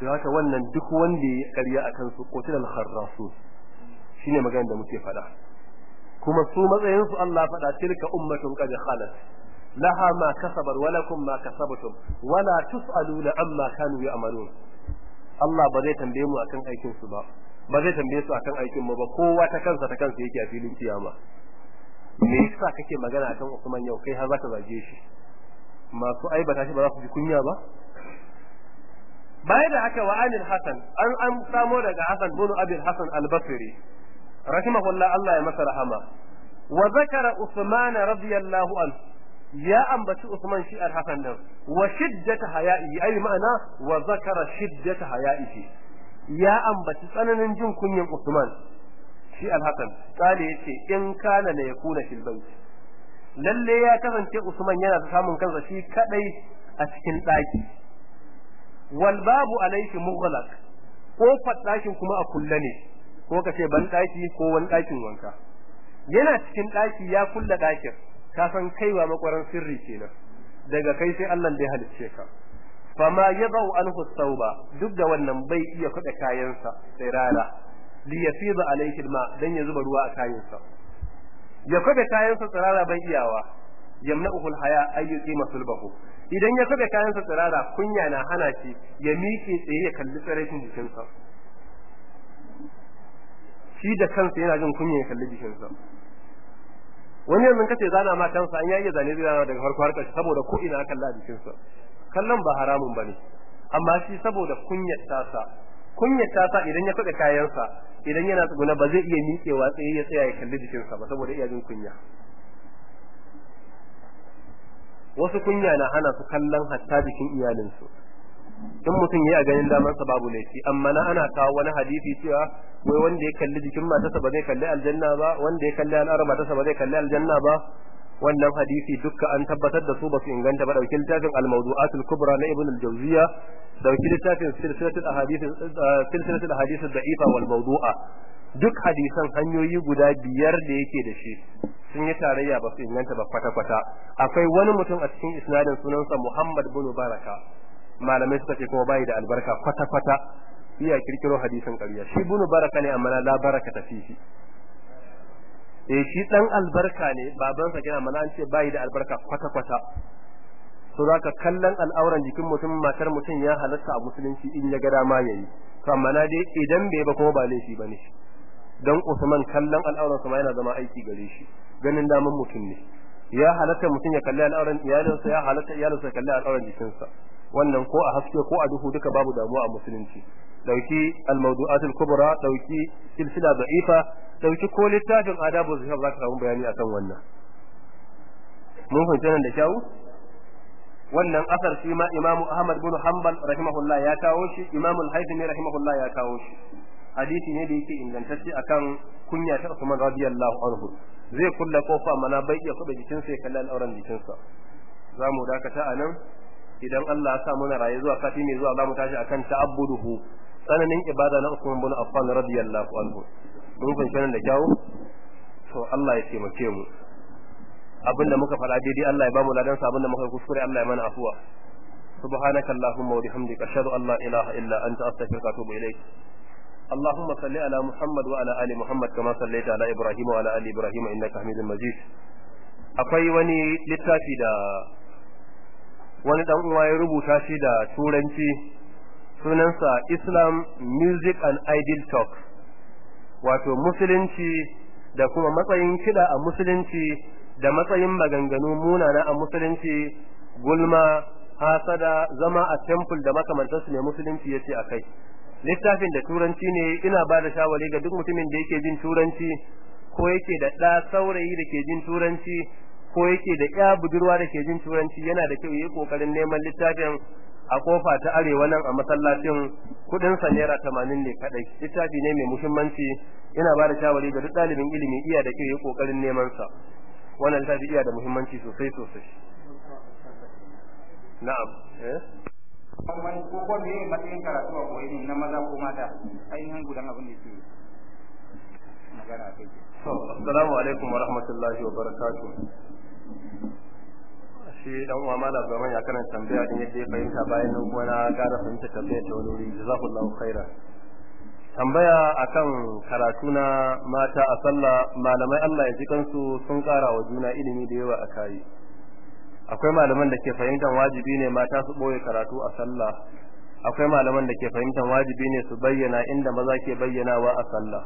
Da haka wannan duk wanda ya ƙarya a kansu qutilal kharrasu shine maganar da muke faɗa. Kuma su matsayin su Allah faɗa tilka ummatun qad khalat. Laha ma kasabat wa lakum ma kasabtum wala tusaluna amma kanu ya'malun. Allah ba zai tambaye mu akan aikin su ba ba zai tambaye su akan aikin mu ba. Kowa ta kansa ta kansa yake a filin kiyama. Me yasa kake magana akan Usman yau? Kai har zaka zage shi. Masu aibata shi ba za su ji kunya ba? Baya da haka wa anil hasan an an samo daga hasan bin abil hasan al-basri. Rahimahullah Allah ya masa rahama. Wa zakara usman radiyallahu anhu ya ambaci Usman shi al-Hasan din. Wa shiddata haya'i ai ma'ana wa zakara shiddata haya'i ya ambaci tsananin jin kunyin Usman shi al-Hasan kale ya ce in kana la yakuna fil bait lalle ya kasance Usman yana da samun kansa shi kadai a cikin daki wal babu alayhi mughlaq ƙofar ɗakin kuma a kulle ne. Ko kace ban daki ko wani ɗakin wanka. Yana cikin daki ya kulle ɗakin ka san kaiwa makwaran sirri kenan. Daga kai sai Allah da ya halicce ka. Fama yadau anhu tauba duk da wannan bai iya kuɗa kayansa sai rana. Li yafiza alayhi alma dan ya zuba ruwa a kayansa. Ya kuɗa kayansa tsirara bai iyawa. Yamna'uhu alhaya ay yuqima sulbahu. Idan ya kuɗa kayansa tsirara kunya na hana shi ya miƙe tsaye ya kalli tsiraitin jikinsa. Shi da kansa yana jin kunya ya kalli jikinsa. Wani yanzu kace zana ma kansa an yayi zane zai daga farko har ƙarshe saboda ko ina kalla jikin sa kallon ba haramun ba ne amma shi saboda kunyar tasa kunyar tasa idan ya kada kayan sa idan yana tsuguna ba zai iya miƙewa tsaye ya tsaya ya kalli jikin sa ba saboda iya jin kunya. Wasu kunya na hana su kallon hatta jikin iyalinsu. In mutum ya ganin daman sa babu laifi. Amma na ana kawo wani hadisi cewa wai wanda ya kalli jikin matarsa ba zai kalli aljanna ba wanda ya kalli al'ar matarsa ba zai kalli aljanna ba. Wannan hadisi dukka an tabbatar da su ba su inganta ba. Dauki littafin al-mawdu'atul kubra na ibn al-jawziya ɗauki littafin silsilatul ahadith silsilatul ahadith ad-da'ifa wal mawdu'a. Duk hadisan hanyoyi guda biyar da yake da shi sun yi tarayya ba su inganta ba kwata-kwata. Akwai wani mutum a cikin isnadin sunansa Muhammad bin Baraka. Malamai suka ce kuma bai da albarka kwata kwata iya kirkiro hadisin ƙarya. Shi bunu baraka ne amma la baraka ta fifi eh shi dan albarka ne babansa kina mana an ce bai da albarka kwata kwata to zaka kallon al'auran jikin mutum matar mutum ya halatta a musulunci in ya ga dama yayi to amma na dai idan bai ba kuma ba ba ne shi dan Usman kallon al'auran sa yana zama aiki gare shi. Ganin daman mutum ne. Ya halatta mutum ya kalli al'auran iyalinsa ya halatta iyalinsa ya kalli al'auran jikinsa. Wannan ko a haske ko a duhu duka babu damuwa a musulunci. Dauki al-mawdu'atul kubra ɗauki silsila da'ifa ɗauki ko littafin adabu zahab zaka samu bayani akan wannan. Mun fahimta nan da kyau? Wannan asar shi ma imamu ahmad bin hanbal rahimahullah ya kawo shi imamu al-haythami rahimahullah ya kawo shi. Hadisi ne da yake ingantacce akan kunya ta Usman radiyallahu anhu. Zai kulla ƙofa mana bai iya kuɗa jikinsa ya kalli al'auran jikinsa. Za mu dakata a nan. idan Allah ya sa muna raye zuwa sati mai zuwa zamu tashi akan ta'abbuduhu tsananin ibada na Usman bin Affan radiyallahu anhu mun fahimci nan da kyau to Allah ya taimake mu abinda muka faɗa daidai Allah ya bamu ladan sa abinda muka kuskure Allah ya mana afuwa subhanaka allahumma wa bihamdika ashhadu an la ilaha illa anta astaghfiruka wa atubu ilaik اللهم صل على محمد وعلى ال محمد كما صليت على ابراهيم وعلى ال ابراهيم انك حميد مجيد akwai wani littafi da wani dan uwa ya rubuta shi da turanci sunansa Islam Music and Idol Talk. Wato musulunci da kuma matsayin kida a musulunci da matsayin maganganu munana a musulunci gulma hasada zama a temple da makamantansu ne musulunci ya ce akai littafin da turanci ne ina ba da shawari ga duk mutumin da yake jin turanci ko yake da ɗa saurayi da ke jin turanci ko yake da ya budurwa da ke jin turanci yana da kyau yi ƙoƙarin neman littafin a ƙofa ta arewa nan a masallacin kuɗin sa naira tamanin ne kadai littafi ne mai muhimmanci ina ba da shawari ga duk ɗalibin ilimi iya da kyau yi ƙoƙarin neman sa. Wannan littafi iya da muhimmanci sosai sosai. Na'am. Eh? Wani ko ko me matsayin karatu a koyi na maza ko mata? Ainihin gudan abin da ke magana kai. Assalamu alaikum wa rahmatullahi wa barakatuh shi dan uwa malam zaman ya karanta tambaya din yadda ya fahimta bayan nan kuma na gara fahimta tambaya ta wani wuri. Jazakallahu khaira. Tambaya akan karatu na mata a sallah malamai Allah ya ji kansu sun kara wa juna ilimi da yawa a kai akwai malaman da ke fahimtar wajibi ne mata su ɓoye karatu a sallah. Akwai malaman da ke fahimtar wajibi ne su bayyana inda maza ke bayyanawa a sallah.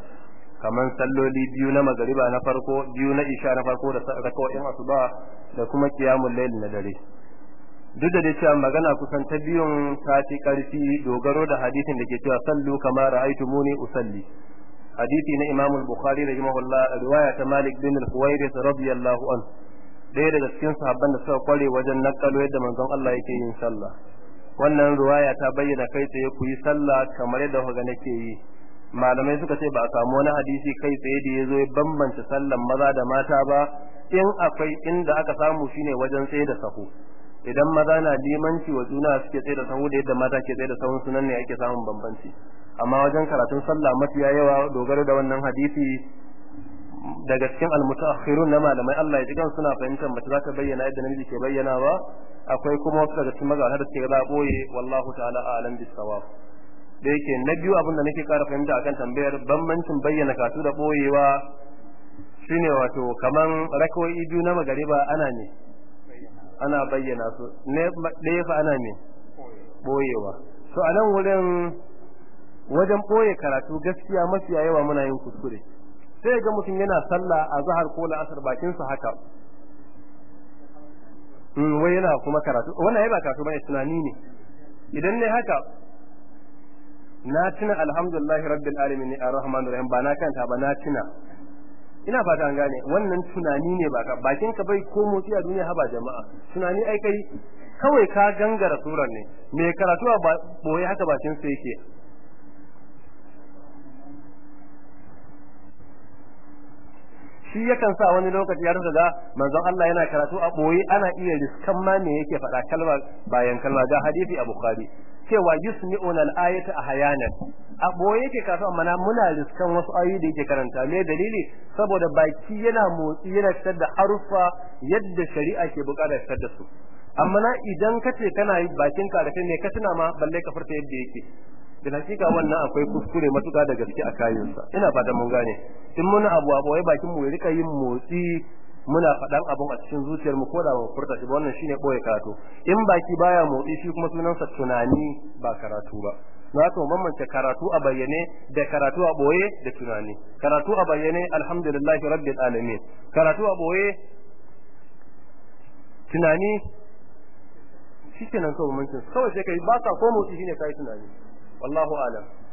Kamar salloli biyu na magariba na farko biyu na isha na farko da rakawoyin asuba da kuma qiyamul layl na dare. Duk da cewa magana kusan ta biyun ta fi ƙarfi dogaro da hadisin da ke cewa sallu kama ra'aytumuni usalli. Hadisi na Imam al-Bukhari rahimahullah riwaya ta Malik bin al-Huwairis radiyallahu an ɗaya daga cikin sahabban da suka kware wajen nakalo yadda manzon Allah yake yin sallah. Wannan riwaya ta bayyana kai tsaye ku yi sallah kamar yadda kuka nake yi. Malamai suka ce ba a samu wani hadisi kai tsaye da ya zo ya bambanta sallan maza da mata ba. In akwai inda aka samu shine wajen tsaye da sahu. Idan maza na limanci wa juna suke tsaye da sahu da yadda mata ke tsaye da sahun sunan ne ake samun bambanci. Amma wajen karatun sallah mafiya yawa dogaro da wannan hadisi daga cikin almutaakhirun na malamai Allah ya ji suna fahimtar mace za ta bayyana yadda namiji ke bayyanawa. Akwai kuma wasu daga cikin magana da suke za ɓoye wallahu ta'ala a'lam bis-sawab da yake na biyu abin da nake kara fahimta akan tambayar bambancin bayyana kasu da boyewa shine wato kaman rakawoyi biyu na magariba ana ne ana bayyana su. Ne ɗaya fa ana ne boyewa so a nan wurin wajen ɓoye karatu gaskiya mafiya yawa muna yin kuskure. Sai ga mutum yana sallah a zahar ko la'asar bakin sa haka wai yana kuma karatu. Wannan ai ba karatu ba ne tunani ne. Idan ne haka na tuna alhamdulillahi rabbil alamin arrahman rahim ba na kanta ba na tuna. Ina fata an gane wannan tunani ne ba bakin ka bai ko motsi a duniya haba jama'a. Tunani ai kai kawai ka gangara surar ne. Me karatu ba ɓoye haka bakin sa yake. Shi yakan sa wani lokaci ya rasa ga manzon Allah yana karatu a ɓoye ana iya riskan ma me yake faɗa kalma bayan kalma. Ga hadisi a bukhari cewa yusmi'una al-ayata ahyanan. A ɓoye yake karatu amma na muna riskan wasu ayoyi da yake karanta. Me dalili? Saboda baki yana motsi yana fitar da haruffa yadda shari'a ke buƙatar fitar da su. Amma na idan kace kana bakin ka da kai ne ka tuna ma? Balle ka furta yadda yake. Da hakika wannan akwai kuskure matuka da gaske a kayansa ina fatan mun gane. In muna abu abu wai bakin mu riƙa yin motsi muna faɗan abun a cikin zuciyar mu ko da ba furta shi wannan shine ɓoye karatu. In baki baya motsi shi kuma sunansa tunani ba karatu ba. Na haka bambance karatu a bayyane da karatu a ɓoye da tunani. Karatu a bayyane alhamdulillahi rabbil alamin. Karatu a ɓoye tunani shi kenan kawai bambancin. Kawai sai kai ba ka ko motsi shine kai tunani. Wallahu alam